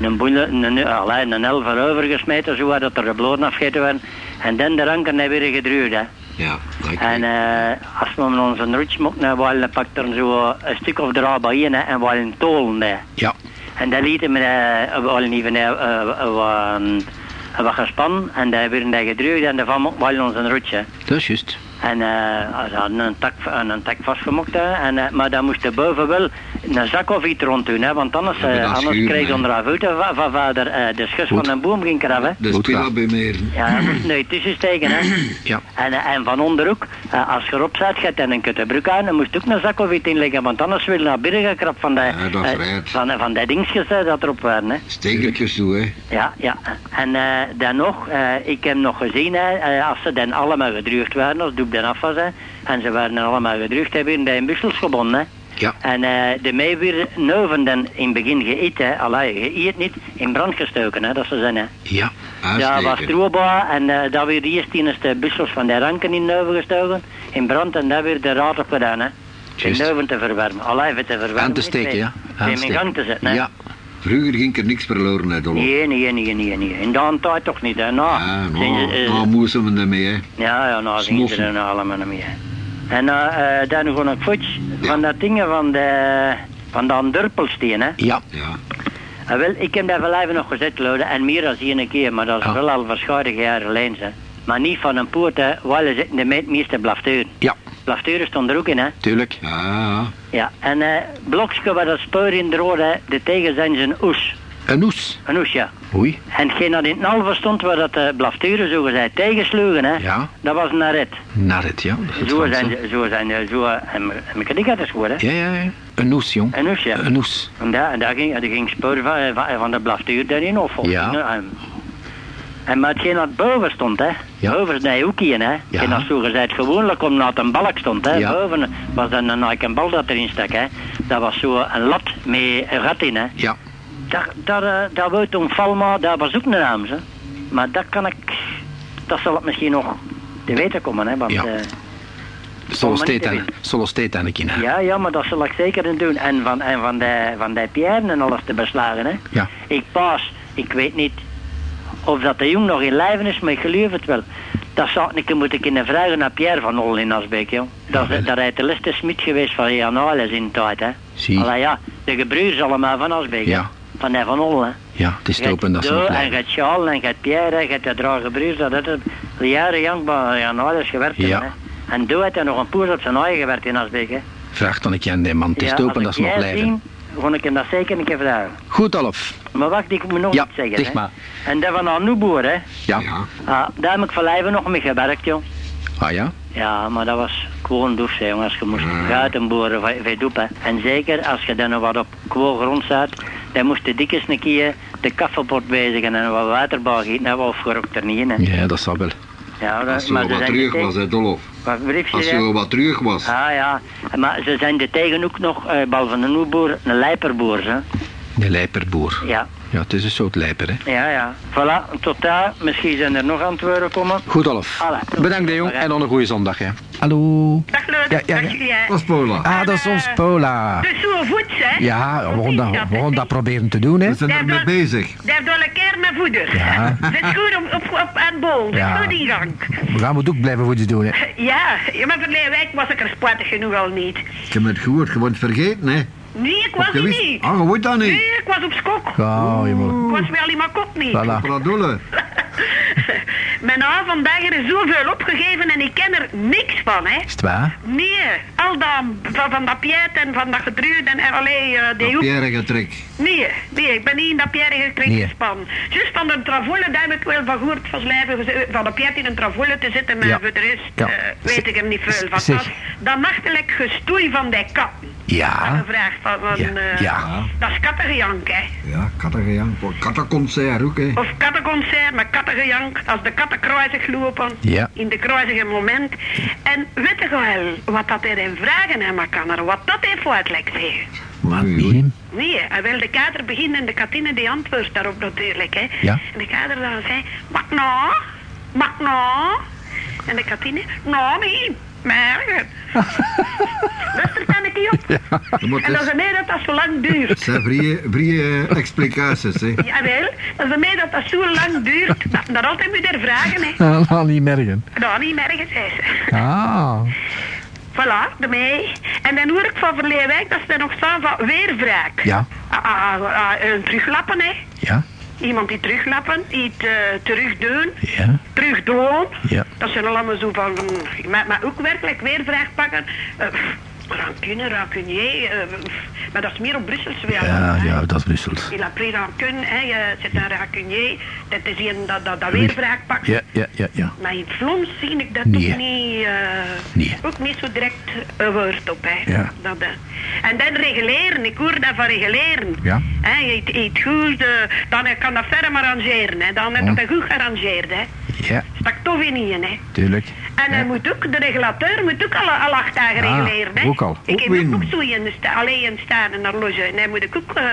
Speaker 7: een boele, een, een, allee, een elf erover gesmeten, zo dat er de bloren afgeten werden. En dan de ranken die weer gedruid, hè.
Speaker 2: Ja, dat
Speaker 7: En eh, als we met onze roets mochten, pakt er zo een stuk of drie bij in, en een tolen, hè.
Speaker 1: Ja,
Speaker 7: En dan lieten we uh, wel even uh, uh, uh, wat gespannen, en daar werden die gedruid, en daarvan mochten wel onze roets, hè.
Speaker 1: dat is juist.
Speaker 7: En eh, ze hadden een tak, een tak vastgemokt, en, eh, maar dan moest er boven wel een zak of iets rond doen, hè, want anders,
Speaker 2: Ja, is
Speaker 7: anders
Speaker 2: schuur,
Speaker 7: kreeg je onder haar voeten van, van vader eh, de schus
Speaker 1: Goed.
Speaker 7: van een boom ging krabben.
Speaker 2: De spila bij meer.
Speaker 7: Ja, moest nooit tussen steken, hè.
Speaker 1: Ja.
Speaker 7: En, eh, en van onder ook, als je erop zat, je hebt dan een kuttenbroek aan, dan moest ook een zak of iets inleggen, want anders wil je naar binnen gekrapt van, de,
Speaker 2: Ja, dat
Speaker 7: van, van die dingetjes dat erop waren, hè.
Speaker 2: Stekertjes toe, hè.
Speaker 7: Ja, ja. En eh, dan nog, eh, ik heb nog gezien, hè, als ze dan allemaal gedruigd waren, als doep dan af was, hè, en ze waren dan allemaal gedruigd, hebben we bij een bussels gebonden, hè.
Speaker 1: Ja.
Speaker 7: En eh, de mij weer neuven dan in het begin geëten, hè. Allee, je eet niet, in brand gestoken, hè, dat ze zijn, hè.
Speaker 1: Ja,
Speaker 7: Dat was stroba en eh dat weer eerst in de bussels van de ranken in neuven gestoken, in brand, en dat weer de raad op gedaan, hè. De
Speaker 1: Juist.
Speaker 7: neuven te verwarmen, allee, te verwarmen.
Speaker 1: aan te steken, ja.
Speaker 7: In gang te zetten, hè.
Speaker 1: Ja,
Speaker 2: Vroeger ging er niks verloren uit Dolop.
Speaker 7: Nee, nee, nee, nee, nee. In de tijd toch niet, hè. Nou,
Speaker 2: Ja,
Speaker 7: zijn
Speaker 2: nou,
Speaker 7: eh,
Speaker 2: nou moesten we ermee, hè.
Speaker 7: ja, ja, nou zien ze er nou allemaal niet meer. En uh, dan nog een voetje van dat dingen van de, van de Andurpelsteen, hè.
Speaker 1: ja,
Speaker 2: Ja.
Speaker 7: En wel, ik heb daar wel even nog gezet, Lode, en meer dan één keer, maar dat is
Speaker 1: Ja.
Speaker 7: wel al verschillende jaren geleden, hè. Maar niet van een poort, hè. Waar zitten de me- meeste blafteuren.
Speaker 1: ja,
Speaker 7: Blafteuren stonden er ook in, hè.
Speaker 1: tuurlijk.
Speaker 2: Ja, ja.
Speaker 7: Ja, en eh blokje waar dat spoor in de rode, hè, de tegen zijn ze een oes.
Speaker 1: Een oes.
Speaker 7: Een oes, ja.
Speaker 1: Oei.
Speaker 7: En hetgeen dat in het halve stond waar dat de blafteuren zo gezegd tegensloegen, hè.
Speaker 1: Ja,
Speaker 7: Dat was een red.
Speaker 1: naar het, ja. Dat
Speaker 7: Zo zijn zo zijn zo, en ik het gehoord, hè.
Speaker 1: Ja, ja, ja. Een oes, jong.
Speaker 7: Een oes, ja.
Speaker 1: Een oes.
Speaker 7: En daar, en daar ging, daar ging spoor van, van, van de blaftuur daarin of
Speaker 1: Ja.
Speaker 7: En, en maar hetgeen dat boven stond, hè.
Speaker 1: Ja.
Speaker 7: Boven die hoekje, hè.
Speaker 1: Ja.
Speaker 7: En dat zo gezegd gewoonlijk omdat een balk stond, hè.
Speaker 1: Ja.
Speaker 7: Boven was dan een, een bal dat erin stak, hè. Dat was zo een lat met een gat in, hè.
Speaker 1: Ja,
Speaker 7: Dat, dat, eh, dat wou toen Falma, dat was ook een naam, hè. Maar dat kan ik, dat zal het misschien nog te weten komen, hè. Want,
Speaker 1: Ja.
Speaker 7: eh,
Speaker 1: Solo
Speaker 7: maar niet
Speaker 1: steed
Speaker 7: te
Speaker 1: en, hè.
Speaker 7: Ja, ja, maar dat zal ik zeker doen. En van, en van de, van de Pierre en alles te beslagen, hè.
Speaker 1: Ja.
Speaker 7: Ik pas, ik weet niet of dat de jong nog in leven is, maar ik geloof het wel. Dat zou ik moet ik kunnen vragen naar Pierre van Ol in Asbeek, joh. Dat,
Speaker 1: Ja,
Speaker 7: dat hij de liste smid geweest van Jan Alles in de tijd, hè.
Speaker 1: Zie.
Speaker 7: Allee, ja, de gebruurs allemaal van Asbeek.
Speaker 1: Ja.
Speaker 7: Van van hè.
Speaker 1: Ja, het is
Speaker 7: Je hebt
Speaker 1: open dat ze nog
Speaker 7: En hebt Charles en hebt Pierre, je hebt de drage broers, dat het al jaren jong bij Jan Alles gewerkt
Speaker 1: Ja.
Speaker 7: hè. En Do heeft hij nog een poes op zijn eigen gewerkt in Asbeek, hè.
Speaker 1: Vraag dan ik aan die man. Het is
Speaker 7: Ja,
Speaker 1: open dat ze nog blijven.
Speaker 7: Gewoon ik hem dat zeker een keer vragen.
Speaker 1: Goed, Alf.
Speaker 7: Maar wacht, ik moet nog
Speaker 1: Ja,
Speaker 7: iets zeggen.
Speaker 1: zeg
Speaker 7: hè. En dat van Anoeboer, hè.
Speaker 1: Ja.
Speaker 2: Ja.
Speaker 7: Ah, daar heb ik van nog mee gewerkt, joh.
Speaker 1: Ah ja?
Speaker 7: Ja, maar dat was gewoon doef, hè, jongen. Als je moest gaten boren van, van doep, hè. En zeker als je dan nog wat op gewoon grond zat, dan moest je dikjes een keer de kaffelpot bezigen en wat waterbouw gieten, of gerokt er niet in, hè.
Speaker 1: Ja, dat zal wel.
Speaker 7: Ja, dat,
Speaker 2: Als je
Speaker 7: maar
Speaker 2: wat
Speaker 7: ze zijn
Speaker 2: terug was, hè,
Speaker 7: briefje,
Speaker 2: Als je wat terug was.
Speaker 7: Ah ja, maar ze zijn de tegen ook nog, eh, behalve een noeboer, een lijperboer, hè.
Speaker 1: De lijperboer.
Speaker 7: Ja,
Speaker 1: Ja, het is een soort lijper, hè.
Speaker 7: ja, ja. Voilà, tot daar. Misschien zijn er nog antwoorden komen.
Speaker 1: Goed, Olaf.
Speaker 7: Voilà.
Speaker 1: Bedankt, de jong. En dan een goede zondag, hè. Hallo.
Speaker 5: Dag Lode,
Speaker 8: Ja, ja,
Speaker 5: dag
Speaker 8: ja.
Speaker 2: Dat is Paula.
Speaker 8: Ah, dat is ons Paula.
Speaker 5: Dus zo voets, hè?
Speaker 8: Ja, we gaan dat, we gaan dat proberen te doen, hè.
Speaker 2: We zijn ermee bezig.
Speaker 5: Daar doe een keer met voeder.
Speaker 8: Ja.
Speaker 5: Zit goed op, op, op aan bol. Zit
Speaker 8: Ja.
Speaker 5: goed in gang.
Speaker 8: We gaan het ook blijven voetjes doen, hè.
Speaker 5: Ja, ja, maar verleden week was ik er sportig genoeg al niet.
Speaker 2: Ik heb het gehoord, gewoon vergeten, hè.
Speaker 5: Nee, ik was er niet.
Speaker 2: Ah, je dat niet.
Speaker 5: Nee, ik was op skok.
Speaker 8: Oh.
Speaker 5: Ik was wel in mijn kop niet.
Speaker 8: Voilà.
Speaker 5: Mijn avond vandaag er is zoveel opgegeven en ik ken er niks van, hè.
Speaker 8: Is het waar?
Speaker 5: Nee, al dat van, van dat Piet en van dat gedruid en, en allee, eh, die hoek.
Speaker 2: Pierre getrek.
Speaker 5: Nee, nee, ik ben niet in dat Pierre gekregen
Speaker 8: Nee.
Speaker 5: gespan. Juist van de travolle, daar heb ik wel van gehoord van slijven, van de Pierre in een travolle te zitten, maar
Speaker 8: Ja.
Speaker 5: voor de rest
Speaker 8: Ja.
Speaker 5: eh, weet ik hem niet veel van. Dat, dat nachtelijk gestoei van die katten.
Speaker 8: Ja.
Speaker 5: Gevraagd van,
Speaker 8: Ja.
Speaker 5: eh,
Speaker 8: Ja.
Speaker 5: dat is kattengejank, hè.
Speaker 2: Ja, kattengejank. Kattenconcert ook, hè.
Speaker 5: Of kattenconcert met kattengejank, als de katten kruisig lopen,
Speaker 8: Ja.
Speaker 5: in de kruisige moment. En weet je wel wat dat er in vragen hem kan er, wat dat heeft voor het lijkt zeggen.
Speaker 8: Wat niet?
Speaker 5: Nee, hij wil de kader beginnen en de katine die antwoordt daarop natuurlijk. Hè.
Speaker 8: Ja.
Speaker 5: En de kader dan zei, wat nou? Wat nou? En de katine, nou niet, maar... Luister dan een keer op. En dat is
Speaker 2: eens-
Speaker 5: ermee dat dat zo lang duurt.
Speaker 2: Het zijn vrije, vrije explicaties, hè.
Speaker 5: Jawel, dat is ermee dat dat zo lang duurt. Dat, dat altijd moet er vragen, hè.
Speaker 8: Allemaal niet merken.
Speaker 5: Nou, niet merken, zei ze.
Speaker 8: Ah.
Speaker 5: Voilà, daarmee. En dan hoor ik van verleden week dat ze er nog staan van weerwraak.
Speaker 8: Ja.
Speaker 5: Ah, ah, ah, ah, een teruglappen, hè.
Speaker 8: Ja.
Speaker 5: Iemand die teruglappen, iets uh, terugdoen,
Speaker 8: Ja.
Speaker 5: terugdoen.
Speaker 8: Ja.
Speaker 5: Dat zijn allemaal zo van, mm, maar, maar ook werkelijk weer vraag pakken. Uh, rancune, rancunier, uh, maar dat is meer op Brussels.
Speaker 8: Ja, ja, dat is Brussels.
Speaker 5: Il a pris rancune, hè, je zit een rancunier, dat is een dat, dat, dat weer pakt.
Speaker 8: Ja, ja, ja, ja.
Speaker 5: Maar in het Vlaams zie ik dat
Speaker 8: Nee.
Speaker 5: ook niet, eh,
Speaker 8: Nee.
Speaker 5: ook niet zo direct een woord op. Hè.
Speaker 8: Ja.
Speaker 5: Dat, eh. En dan reguleren, ik hoor dat van reguleren.
Speaker 8: Ja.
Speaker 5: Hè, je eet, goed, eh, dan kan dat ferm arrangeren. Hè. Dan heb je
Speaker 8: Ja.
Speaker 5: dat goed gearrangeerd. Hè.
Speaker 8: Ja,
Speaker 5: Stak toch in in, hè.
Speaker 8: tuurlijk.
Speaker 5: En hij moet ook, de regulateur moet ook al, al acht dagen
Speaker 8: Ah,
Speaker 5: reguleren. Hè.
Speaker 8: ook al.
Speaker 5: Ik heb
Speaker 2: Ook
Speaker 5: ook, zo in de sta, alleen in staan en horloge. En hij moet ik ook, eh,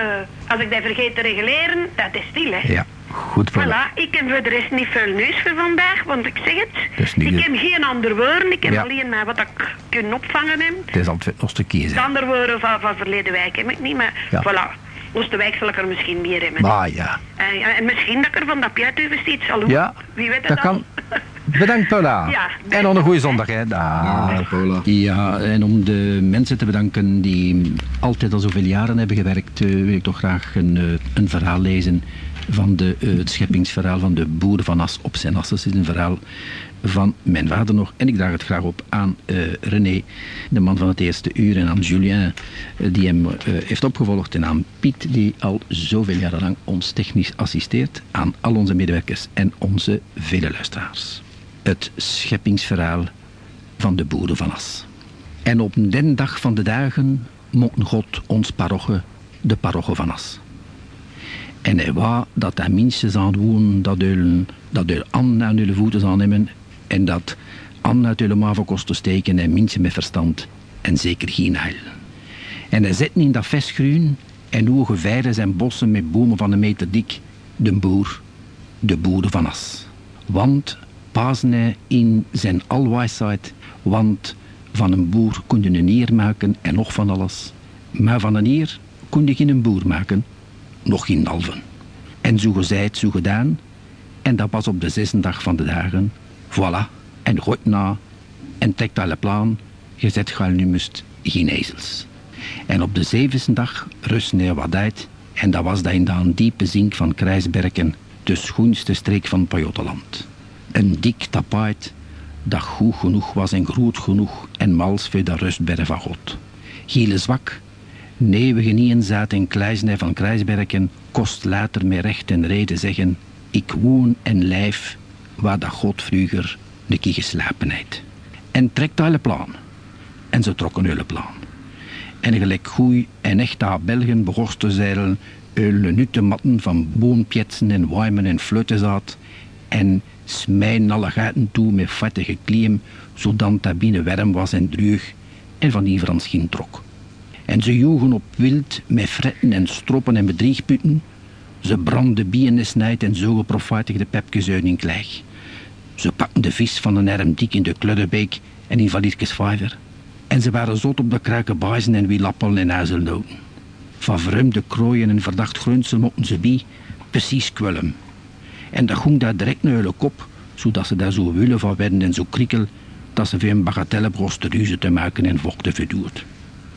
Speaker 5: als ik dat vergeet te reguleren, dat is stil, hè.
Speaker 8: Ja, goed voor
Speaker 5: Voilà, ik heb voor de rest niet veel nieuws voor vandaag, want ik zeg het.
Speaker 8: Dat
Speaker 5: ik heb geen ander woorden, ik heb
Speaker 8: Ja.
Speaker 5: alleen maar wat ik kunnen opvangen heb.
Speaker 8: Het is altijd nog te kiezen.
Speaker 5: andere woorden van, van verleden wijk heb ik niet, maar
Speaker 8: Ja.
Speaker 5: voilà. Oosterwijk zal ik er misschien meer hebben.
Speaker 8: Maar ja.
Speaker 5: En, en misschien dat ik er van dat Piet iets zal doen.
Speaker 8: Ja,
Speaker 5: Wie weet het
Speaker 8: dat
Speaker 5: al.
Speaker 8: kan. Bedankt, Paula.
Speaker 5: Ja.
Speaker 8: En nog een goede zondag, hè.
Speaker 2: Ah, Paula.
Speaker 1: Ja, en om de mensen te bedanken die altijd al zoveel jaren hebben gewerkt, eh, wil ik toch graag een, eh, een verhaal lezen van de, eh, het scheppingsverhaal van de boer van As op zijn As. Dat is een verhaal van mijn vader nog. En ik draag het graag op aan eh, René, de man van het eerste uur, en aan Julien, die hem eh, heeft opgevolgd, en aan Piet, die al zoveel jaren lang ons technisch assisteert, aan al onze medewerkers en onze vele luisteraars. Het scheppingsverhaal van de boeren van As. En op den dag van de dagen mocht God ons paroche, de paroche van As. En hij wou dat hij minstens aan doen dat hij dat hij aan hun voeten zou nemen en dat aan uit hun maven te steken en mensen met verstand en zeker geen heil. En hij zet in dat vestgroen en hoge veiden zijn bossen met bomen van een meter dik, de boer, de boeren van As. Want pasen hij in zijn alwijsheid, want van een boer kon je een eer maken en nog van alles. Maar van een eer kon je geen boer maken, nog geen halven. En zo gezegd, zo gedaan. En dat was op de zesde dag van de dagen. Voilà. En gooit na. En trekt alle plan. Je zet gal nu must geen ezels. En op de zevende dag rust hij wat uit. En dat was dat in de diepe zink van Krijsberken. De schoonste streek van het Pajottenland. Een dik tapijt dat goed genoeg was en groot genoeg en mals voor de rustberg van God. Giele zwak, nee we genieën zaten in Kleisnij van Krijsberken, kost later met recht en reden zeggen, ik woon en lijf waar dat God vroeger een keer geslapen heeft. En trekt alle plan. En ze trokken hun plan. En gelijk goei en echt aan Belgen begon te zeilen, hun nutte matten van boompjetsen en wijmen en fluitenzaad, en smijten alle gaten toe met vettige kliem, zodat dat binnen warm was en druig, en van die Frans trok. En ze joegen op wild met fretten en stroppen en bedriegputten. Ze brandden bieren snijt en zogen profijtig de pepjes uit in kleg. Ze pakten de vis van een arm dik in de Kluddebeek en in Valierkes Vijver. En ze waren zot op de kruiken bazen en wielappel en hazelnoten. Van vreemde krooien en verdacht grunsel mochten ze bij, precies kwellen. En dat ging daar direct naar hun kop, zodat ze daar zo willen van werden en zo krikkel, dat ze voor een bagatellenbrost de te maken en vochten verduurd.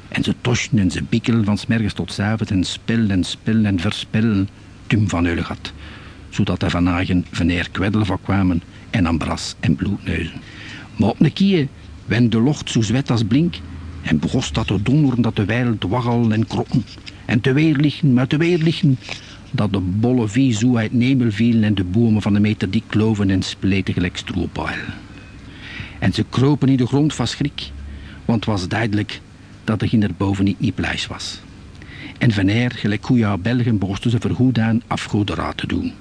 Speaker 1: En ze toschen en ze bikkel van smergens tot avond en spel en spel en verspillen, tum van hun gat, zodat er vandaag veneer kweddel van kwamen en ambras en bloedneuzen. Maar op een kie wend de locht zo zwet als blink en begon dat te donderen dat de wereld waggel en kroppen en te weer liggen, maar te weer liggen, dat de bolle vie zo uit nemel vielen en de bomen van de meter dik kloven en spleten gelijk stroopijl. En ze kropen in de grond van schrik, want het was duidelijk dat er boven niet niet pluis was. En vaneer, gelijk goeie Belgen, begonnen ze vergoed aan afgoderaad te doen.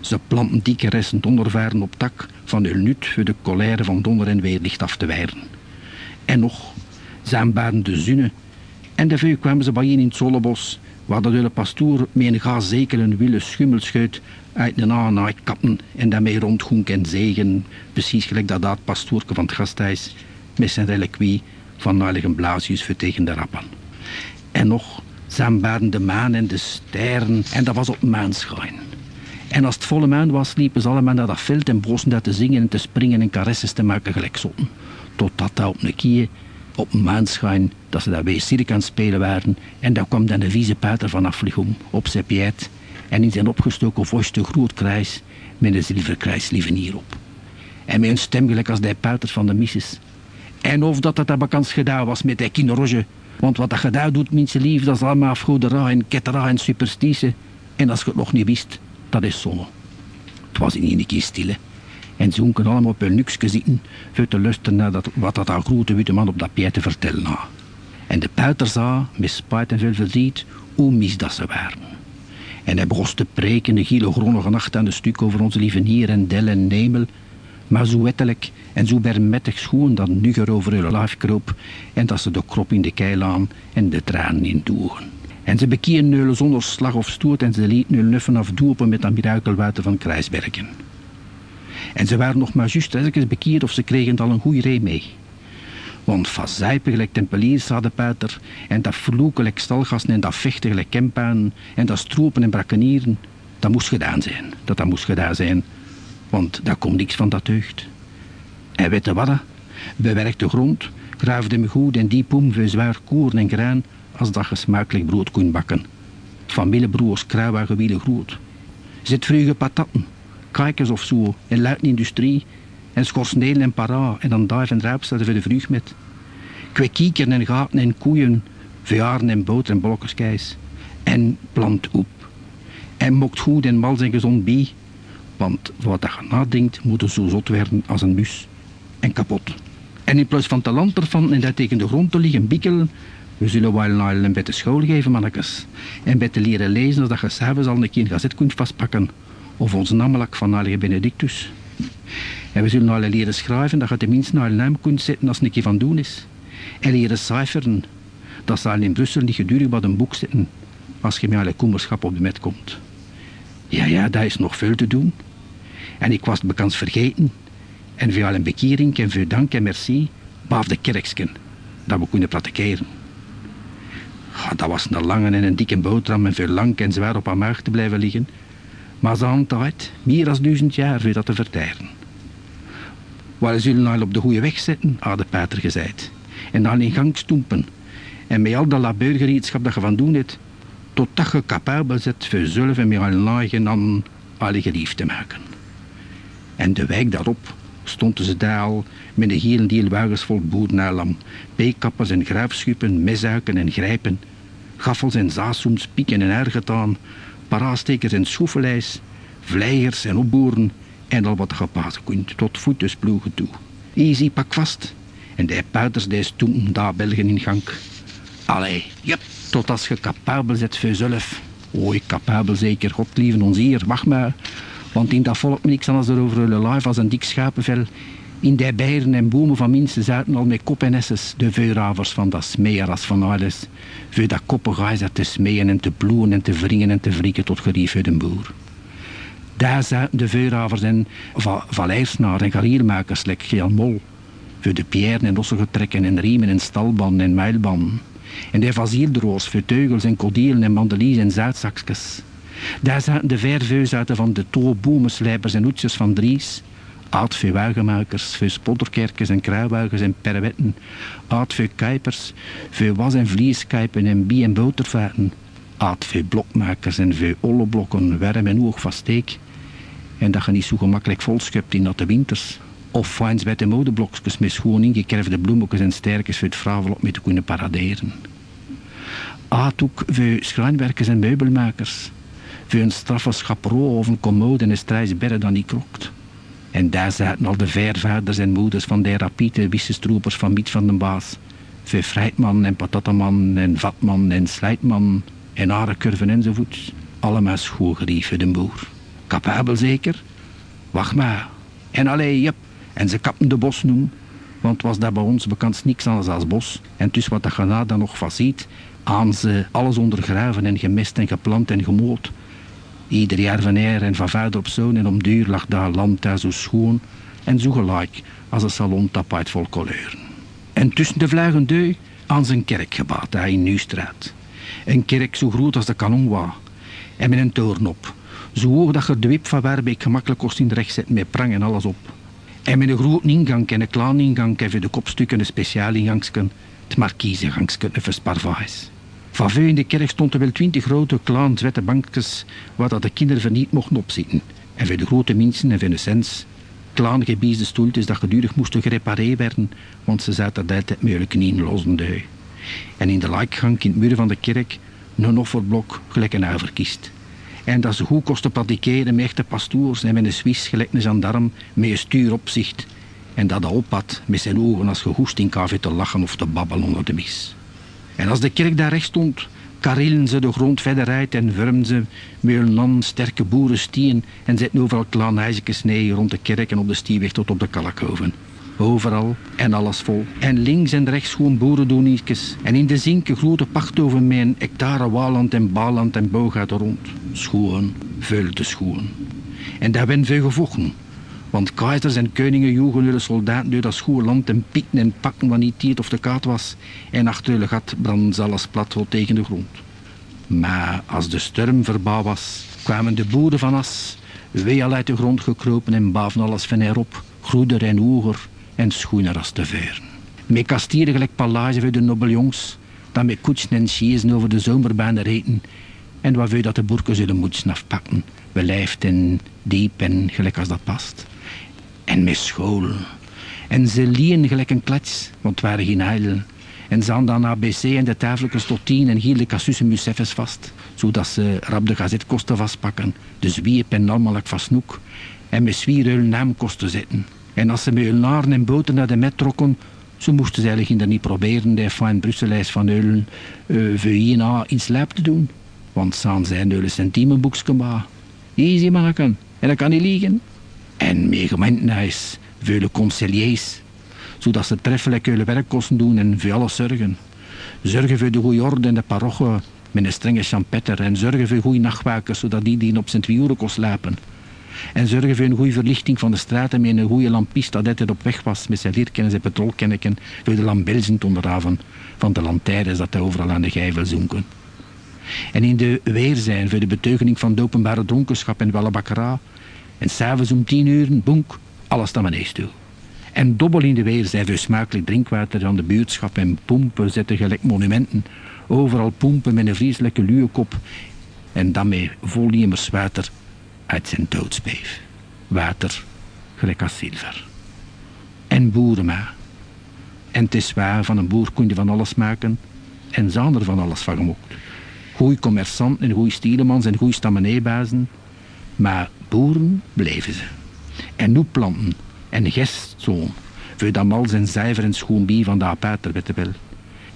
Speaker 1: Ze planten dikke resten dondervaren op tak van hun nut voor de colère van donder en weerlicht af te wijren. En nog, ze aanbaden de zunne. En de kwamen ze bijeen in het Zollebos, waar de hele pastoor met een gaas zeker een wille schummelschuit uit de naai kappen en daarmee rondgoenk en zegen, precies gelijk dat dat pastoorke van het gasthuis met zijn reliquie van heilige Blasius voor tegen de rappen. En nog, aanbaden de maan en de sterren en dat was op maanschijn. En als het volle maan was, liepen ze allemaal naar dat veld en brosten daar te zingen en te springen en caresses te maken gelijk zotten. Totdat daar op een kie, op maanschijn, dat ze daar bij cirk aan spelen waren. En daar kwam dan de vieze pater van Afligom op zijn piet en in zijn opgestoken vos de groot kruis met een zilverkruis lieven op. En met een stem gelijk als de pater van de misses. En of dat dat bekans gedaan was met die kinderroge. Want wat dat gedaan doet, mensen lief, dat is allemaal afgoederij en kettera en superstitie. En als je het nog niet wist, dat is zonne. Het was in een keer stille. En ze allemaal op hun luxe zitten, voor te luisteren naar dat, wat dat grote witte man op dat piet te vertellen had. En de puiter zag, met spijt en veel verdriet, hoe mis dat ze waren. En hij begon te preken de giele gronnige nacht aan de stuk over onze lieve nier en del en nemel, maar zo wettelijk en zo bermettig schoon dat nugger over hun lijf kroop en dat ze de krop in de keil aan en de tranen in doegen. En ze bekien neulen zonder slag of stoot en ze lieten hun nuffen afdoepen met dat mirakelwater van Kruisbergen. En ze waren nog maar juist eens bekeerd of ze kregen al een goede ree mee. Want van zijpen gelijk tempeliers puiter, en dat vloeken gelijk en dat vechten gelijk en dat stropen en brakkenieren, dat moest gedaan zijn. Dat dat moest gedaan zijn, want daar komt niks van dat deugd. En weet je wat? Bewerkt de grond, graafde me goed en diep om zwaar koren en graan, als dat gesmakelijk brood kon bakken. Familiebroers kruiwagen gewielen groot. Zit vroege patatten, kijkers of zo, en luid industrie, en schorsnelen en para, en dan duif en ruipstellen voor de vrucht met. Kwekieken en gaten en koeien, verjaren en boter en bolletjeskeis. En plant op. En mokt goed en mals en gezond bij, want wat je nadenkt, moet zo zot werden als een mus. En kapot. En in plaats van te land ervan en dat tegen de grond te liggen bikkelen, we zullen wel naar een beetje school geven, mannetjes. En bij te leren lezen, dat je s'avonds al een keer een gazet kunt vastpakken. Of ons namelak van Heilige Benedictus. En we zullen alle leren schrijven, dat je tenminste naar een naam kunt zetten als een keer van doen is. En leren cijferen. Dat zal in Brussel niet gedurig bij een boek zitten. Als je met alle koemerschap op de met komt. Ja, ja, daar is nog veel te doen. En ik was het bekans vergeten. En via een bekering en veel dank en merci, baaf de kerksken, dat we kunnen praktijkeren. Ja, dat was een lange en een dikke boterham en veel lang en zwaar op haar maag te blijven liggen. Maar ze hadden meer dan duizend jaar, voor dat te verteren. We zullen al op de goede weg zetten, had de pater gezegd. En dan in gang stoempen. En met al dat labeurgerietschap dat je van doen hebt, totdat je capabel zit voor zelf en met lagen aan alle geliefd te maken. En de wijk daarop stonden ze daar al met een hele deel wagens vol boerenalam, peekappers en graafschuppen, mesuiken en grijpen, gaffels en zaasoems, pieken en ergetaan, parastekers en schoefelijs, vleigers en opboeren en al wat gepazen kunt, tot voetesploegen toe. Easy, pak vast. En de puiters die toen daar Belgen in gang. Allee, jep, tot als je capabel zet voor jezelf. Oei, capabel zeker, God lieve ons hier, wacht maar. Want in dat volk niks anders er over hun lijf als een dik schapenvel In de beieren en bomen van minsten zaten al met kop en esses de veuravers van dat smeeras van alles. Voor dat koppen te smeeën en te ploeien en te wringen en te wrieken tot gerief uit een boer. Daar zaten de veuravers en valleisnaar en galiermakers, lek Geel Mol. Voor de pierren en ossengetrekken en riemen en stalban en muilban. En de vazieldroos voor teugels en kodielen en mandelies en zuidzakjes. Daar zaten de verveuzaten van de toobomenslijpers en hoedjes van Dries. Aad veel wagenmakers, veel spotterkerkers en kruiwagens en perwetten. Aad veel kuipers, veel was- en vlieskijpen en bie- en botervaten. Aad veel blokmakers en veel olleblokken, werm en oog van steek. En dat je niet zo gemakkelijk volschept in natte winters. Of fijns bij de modeblokjes met schoon ingekerfde bloemetjes en sterkjes voor het vrouwen op mee te kunnen paraderen. Aad ook veel schrijnwerkers en meubelmakers voor een straffe schapro of een commode en een dan niet krokt. En daar zaten al de vervaders en moeders van de rapiete wissenstroepers van Miet van den Baas. Voor Freitman en Patataman en Vatman en Slijtman en Arenkurven enzovoorts. Allemaal schoolgerieven de boer. Capabel zeker? Wacht maar. En allee, jep. En ze kapten de bos noem. Want was daar bij ons bekend niks anders als bos. En dus wat dat je dan nog van ziet, aan ze alles ondergraven en gemest en geplant en gemoot. Ieder jaar van eer en van vader op zoon en om duur lag daar land daar zo schoon en zo gelijk als een salontapijt vol kleuren. En tussen de vlagen deu aan zijn kerk gebouwd daar in Nieuwstraat. Een kerk zo groot als de kanon en met een toren op. Zo hoog dat je de wip van Waarbeek gemakkelijk kost in de recht zetten met prang en alles op. En met een grote ingang en een kleine ingang en voor de kopstukken een speciaal ingangsken, het markiezengangsken een versparvaas. Van veel in de kerk stonden wel twintig grote, kleine, zwette bankjes waar dat de kinderen niet mochten opzitten. En voor de grote mensen en voor de sens, stoeltjes dat gedurig moesten gerepareerd werden, want ze zaten altijd moeilijk in lozen dui. En in de lijkgang in het muur van de kerk een offerblok gelijk een uiverkist. En dat ze goed kosten pratikeren met echte pastoors en met een Swiss gelijk een gendarm met een stuuropzicht. En dat hij op had met zijn ogen als gehoest in te lachen of te babbelen onder de mis. En als de kerk daar recht stond, karillen ze de grond verder uit en vormden ze met hun land sterke boerenstien en zetten overal ijzertjes neer rond de kerk en op de stieweg tot op de kalkhoven. Overal en alles vol. En links en rechts gewoon boerendonietjes. En in de zinken grote pachthoven met een hectare waaland en baaland en boog rond. Schoen, veel te schoen. En daar ben veel gevochten. Want keizers en koningen joegen hun soldaten door dat schoe land en pikken en pakken wat niet tiert of de kaart was. En achter hun gat brandden ze alles plat tegen de grond. Maar als de storm verbouw was, kwamen de boeren van as, wee al uit de grond gekropen en baven alles van erop, groeder en hoger en schoener als te veren. Met kastieren gelijk palage voor de nobeljongs, dan met koetsen en sjezen over de zomerbanen reten, en waarvoor dat de boerken zullen moeten afpakken, belijfd en diep en gelijk als dat past en met school. En ze lien gelijk een klets, want het waren geen heil. En ze hadden ABC en de tafeltjes tot tien en hielden cassussen museffes vast, zodat ze rap de gazetkosten vastpakken, de zwiep en snoek, en met zwier hun naam kosten zetten. En als ze met hun naren en boten naar de met trokken, zo moesten ze eigenlijk niet proberen de fijn Brusselijs van Eulen uh, voor in slaap te doen. Want ze zijn Eulen centimenboekje maar. Easy maken, en dat kan niet liegen en meer gemeentehuis, vele conciliers, zodat ze treffelijk hun werk kosten doen en voor alles zorgen. Zorgen voor de goede orde in de parochie met een strenge champetter en zorgen voor goede nachtwakers, zodat die die op zijn twee slapen. En zorgen voor een goede verlichting van de straten met een goede lampist dat altijd op weg was met zijn lierken en zijn petrolkenneken voor de lambelzen te onderhaven van de lantaarns dat overal aan de gijvel zonken. En in de weerzijn voor de beteugening van de openbare dronkenschap en wellebakkera en s'avonds om tien uur, bonk, alles naar beneden toe. En dobbel in de weer zijn we smakelijk drinkwater aan de buurtschap en pompen zetten gelijk monumenten. Overal pompen met een vreselijke luwekop en dan met volumes water uit zijn doodsbeef. Water gelijk als zilver. En boerenma. En het is waar, van een boer kun je van alles maken en zijn er van alles van gemokt. Goeie commerçant en goeie stielemans en goeie stameneebazen. Maar boeren bleven ze. En nu planten en gestzoon, voor dan mal zijn zuiver en schoon bier van de apater wel.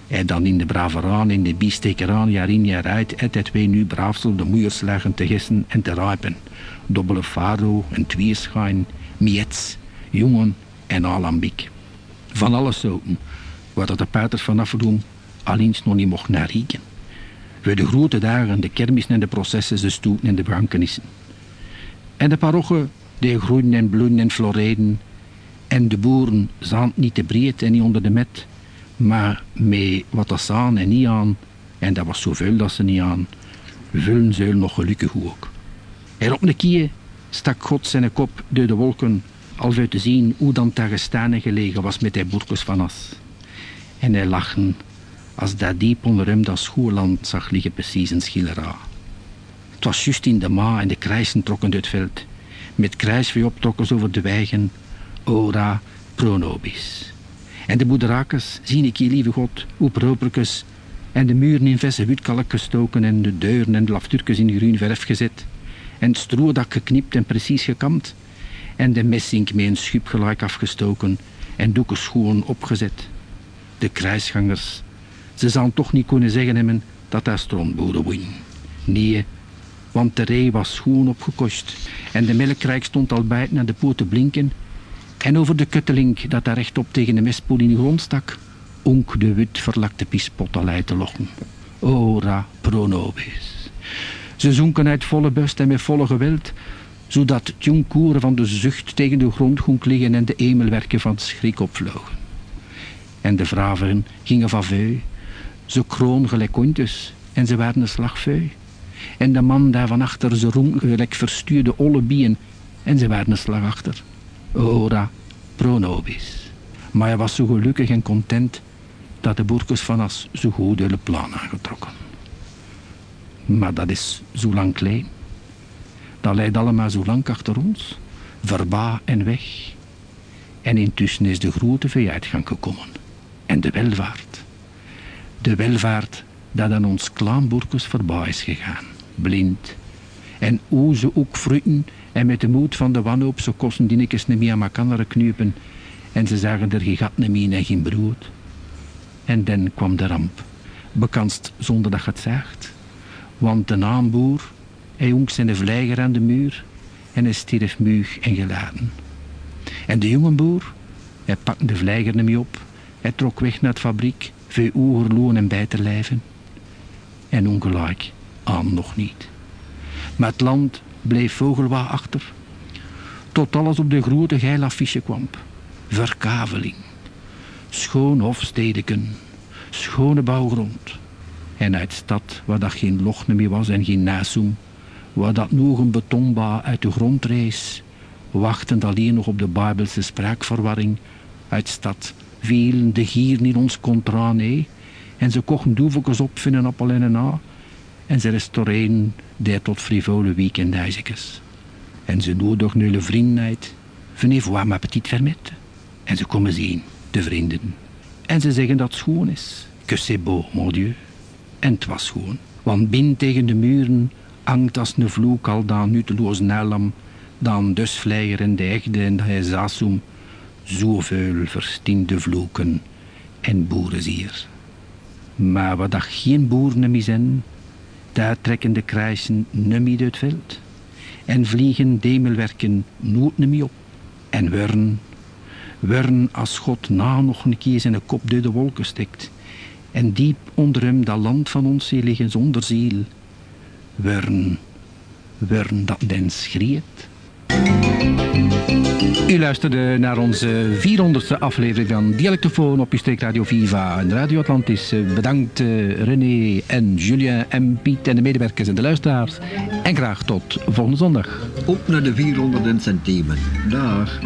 Speaker 1: En dan in de braveraan, in de biestekeraan, jaar in jaar uit, et het wij nu braafsel de moeierslagen te gissen en te rijpen. Dobbele faro, een twierschijn, miets, jongen en alambiek. Van alle soorten, dat de paters vanaf doen, aliens nog niet mocht naar rieken. Voor de grote dagen, de kermissen en de processen, de stoeten en de brankenissen. En de parochen, die groeien en bloeien en floreren. En de boeren zand niet te breed en niet onder de met, maar met wat dat ze aan en niet aan, en dat was zoveel dat ze niet aan, vullen ze nog gelukkig ook. En op een kie stak God zijn kop door de wolken, al uit te zien hoe dan daar gestaan en gelegen was met die boerkes van as. En hij lachen, als dat diep onder hem dat schoerland zag liggen precies een schilera. Het was juist in de ma en de krijsen trokken uit het veld. Met krijsvee over de weigen, ora pro nobis. En de boederakers, zien ik hier, lieve God, hoe properkes, en de muren in verse witkalk gestoken, en de deuren en de lafturkes in groen verf gezet, en het stroedak geknipt en precies gekamd, en de messink met een schub gelijk afgestoken, en doeken schoon opgezet. De kruisgangers, ze zouden toch niet kunnen zeggen hebben dat daar strontboeren win. Nee, want de ree was schoon opgekost, en de melkrijk stond al buiten naar de te blinken, en over de kuttelink dat daar rechtop tegen de mestpoel in de grond stak, onk de wit verlakte pispot al uit te lochen. Ora pro nobis. Ze zonken uit volle bust en met volle geweld, zodat het van de zucht tegen de grond ging liggen en de emelwerken van schrik opvlogen. En de vraven gingen van veu, ze kroon gelijk en ze waren een slagveu. En de man daar van achter, ze roem gelijk verstuurde olle bieren en ze waren een slag achter. Ora pro nobis. Maar hij was zo gelukkig en content dat de boerkes van as zo goed hele plan aangetrokken. Maar dat is zo lang klein. Dat leidt allemaal zo lang achter ons, verba en weg. En intussen is de grote veeuitgang gekomen. En de welvaart. De welvaart dat aan ons klaanboerkes voorbij is gegaan. Blind. En hoe ze ook fruiten en met de moed van de wanhoop zo kosten eens niet meer aan elkaar knuipen. En ze zagen er geen gat meer en geen brood. En dan kwam de ramp. Bekanst zonder dat het zaagt. Want de naamboer, hij onk zijn vlijger aan de muur en hij stierf muug en geladen. En de jonge boer, hij pakte de vlijger niet op. Hij trok weg naar het fabriek, veel oerloon en bij te lijven. En ongelijk aan nog niet. Maar het land bleef vogelwa achter. Tot alles op de grote geil affiche kwam. Verkaveling. Schoon hofstedeken. Schone bouwgrond. En uit stad waar dat geen lochne meer was en geen nasoem. Waar dat nog een betonba uit de grond rees. Wachtend alleen nog op de Bijbelse spraakverwarring. Uit stad vielen de gieren in ons contrane. En ze kochten doeveltjes op van een appel en een a. En ze restaureren der tot frivole weekendhuisjes. En ze nodig nulle vriendheid. Venez voir ma petite fermette. En ze komen zien, de vrienden. En ze zeggen dat het schoon is. Que c'est beau, mon Dieu. En het was schoon. Want binnen tegen de muren hangt als een vloek al dan nuteloos nalam, dan dus vleier en de egde en de zasum, zoveel verstiende vloeken en boerenzier. Maar wat dat geen boeren meer zijn, daar trekken de kruisen nummer uit het veld. En vliegen demelwerken nooit meer op. En wurn, wurn als God na nog een keer zijn kop door de wolken steekt. En diep onder hem dat land van ons ziel liggen zonder ziel. Wurn, wurn dat den schreeuwt. U luisterde naar onze 400ste aflevering van Dialectofoon op uw streek Radio Viva en Radio Atlantis. Bedankt uh, René en Julien en Piet en de medewerkers en de luisteraars. En graag tot volgende zondag.
Speaker 2: Op naar de 400 centimen. Dag.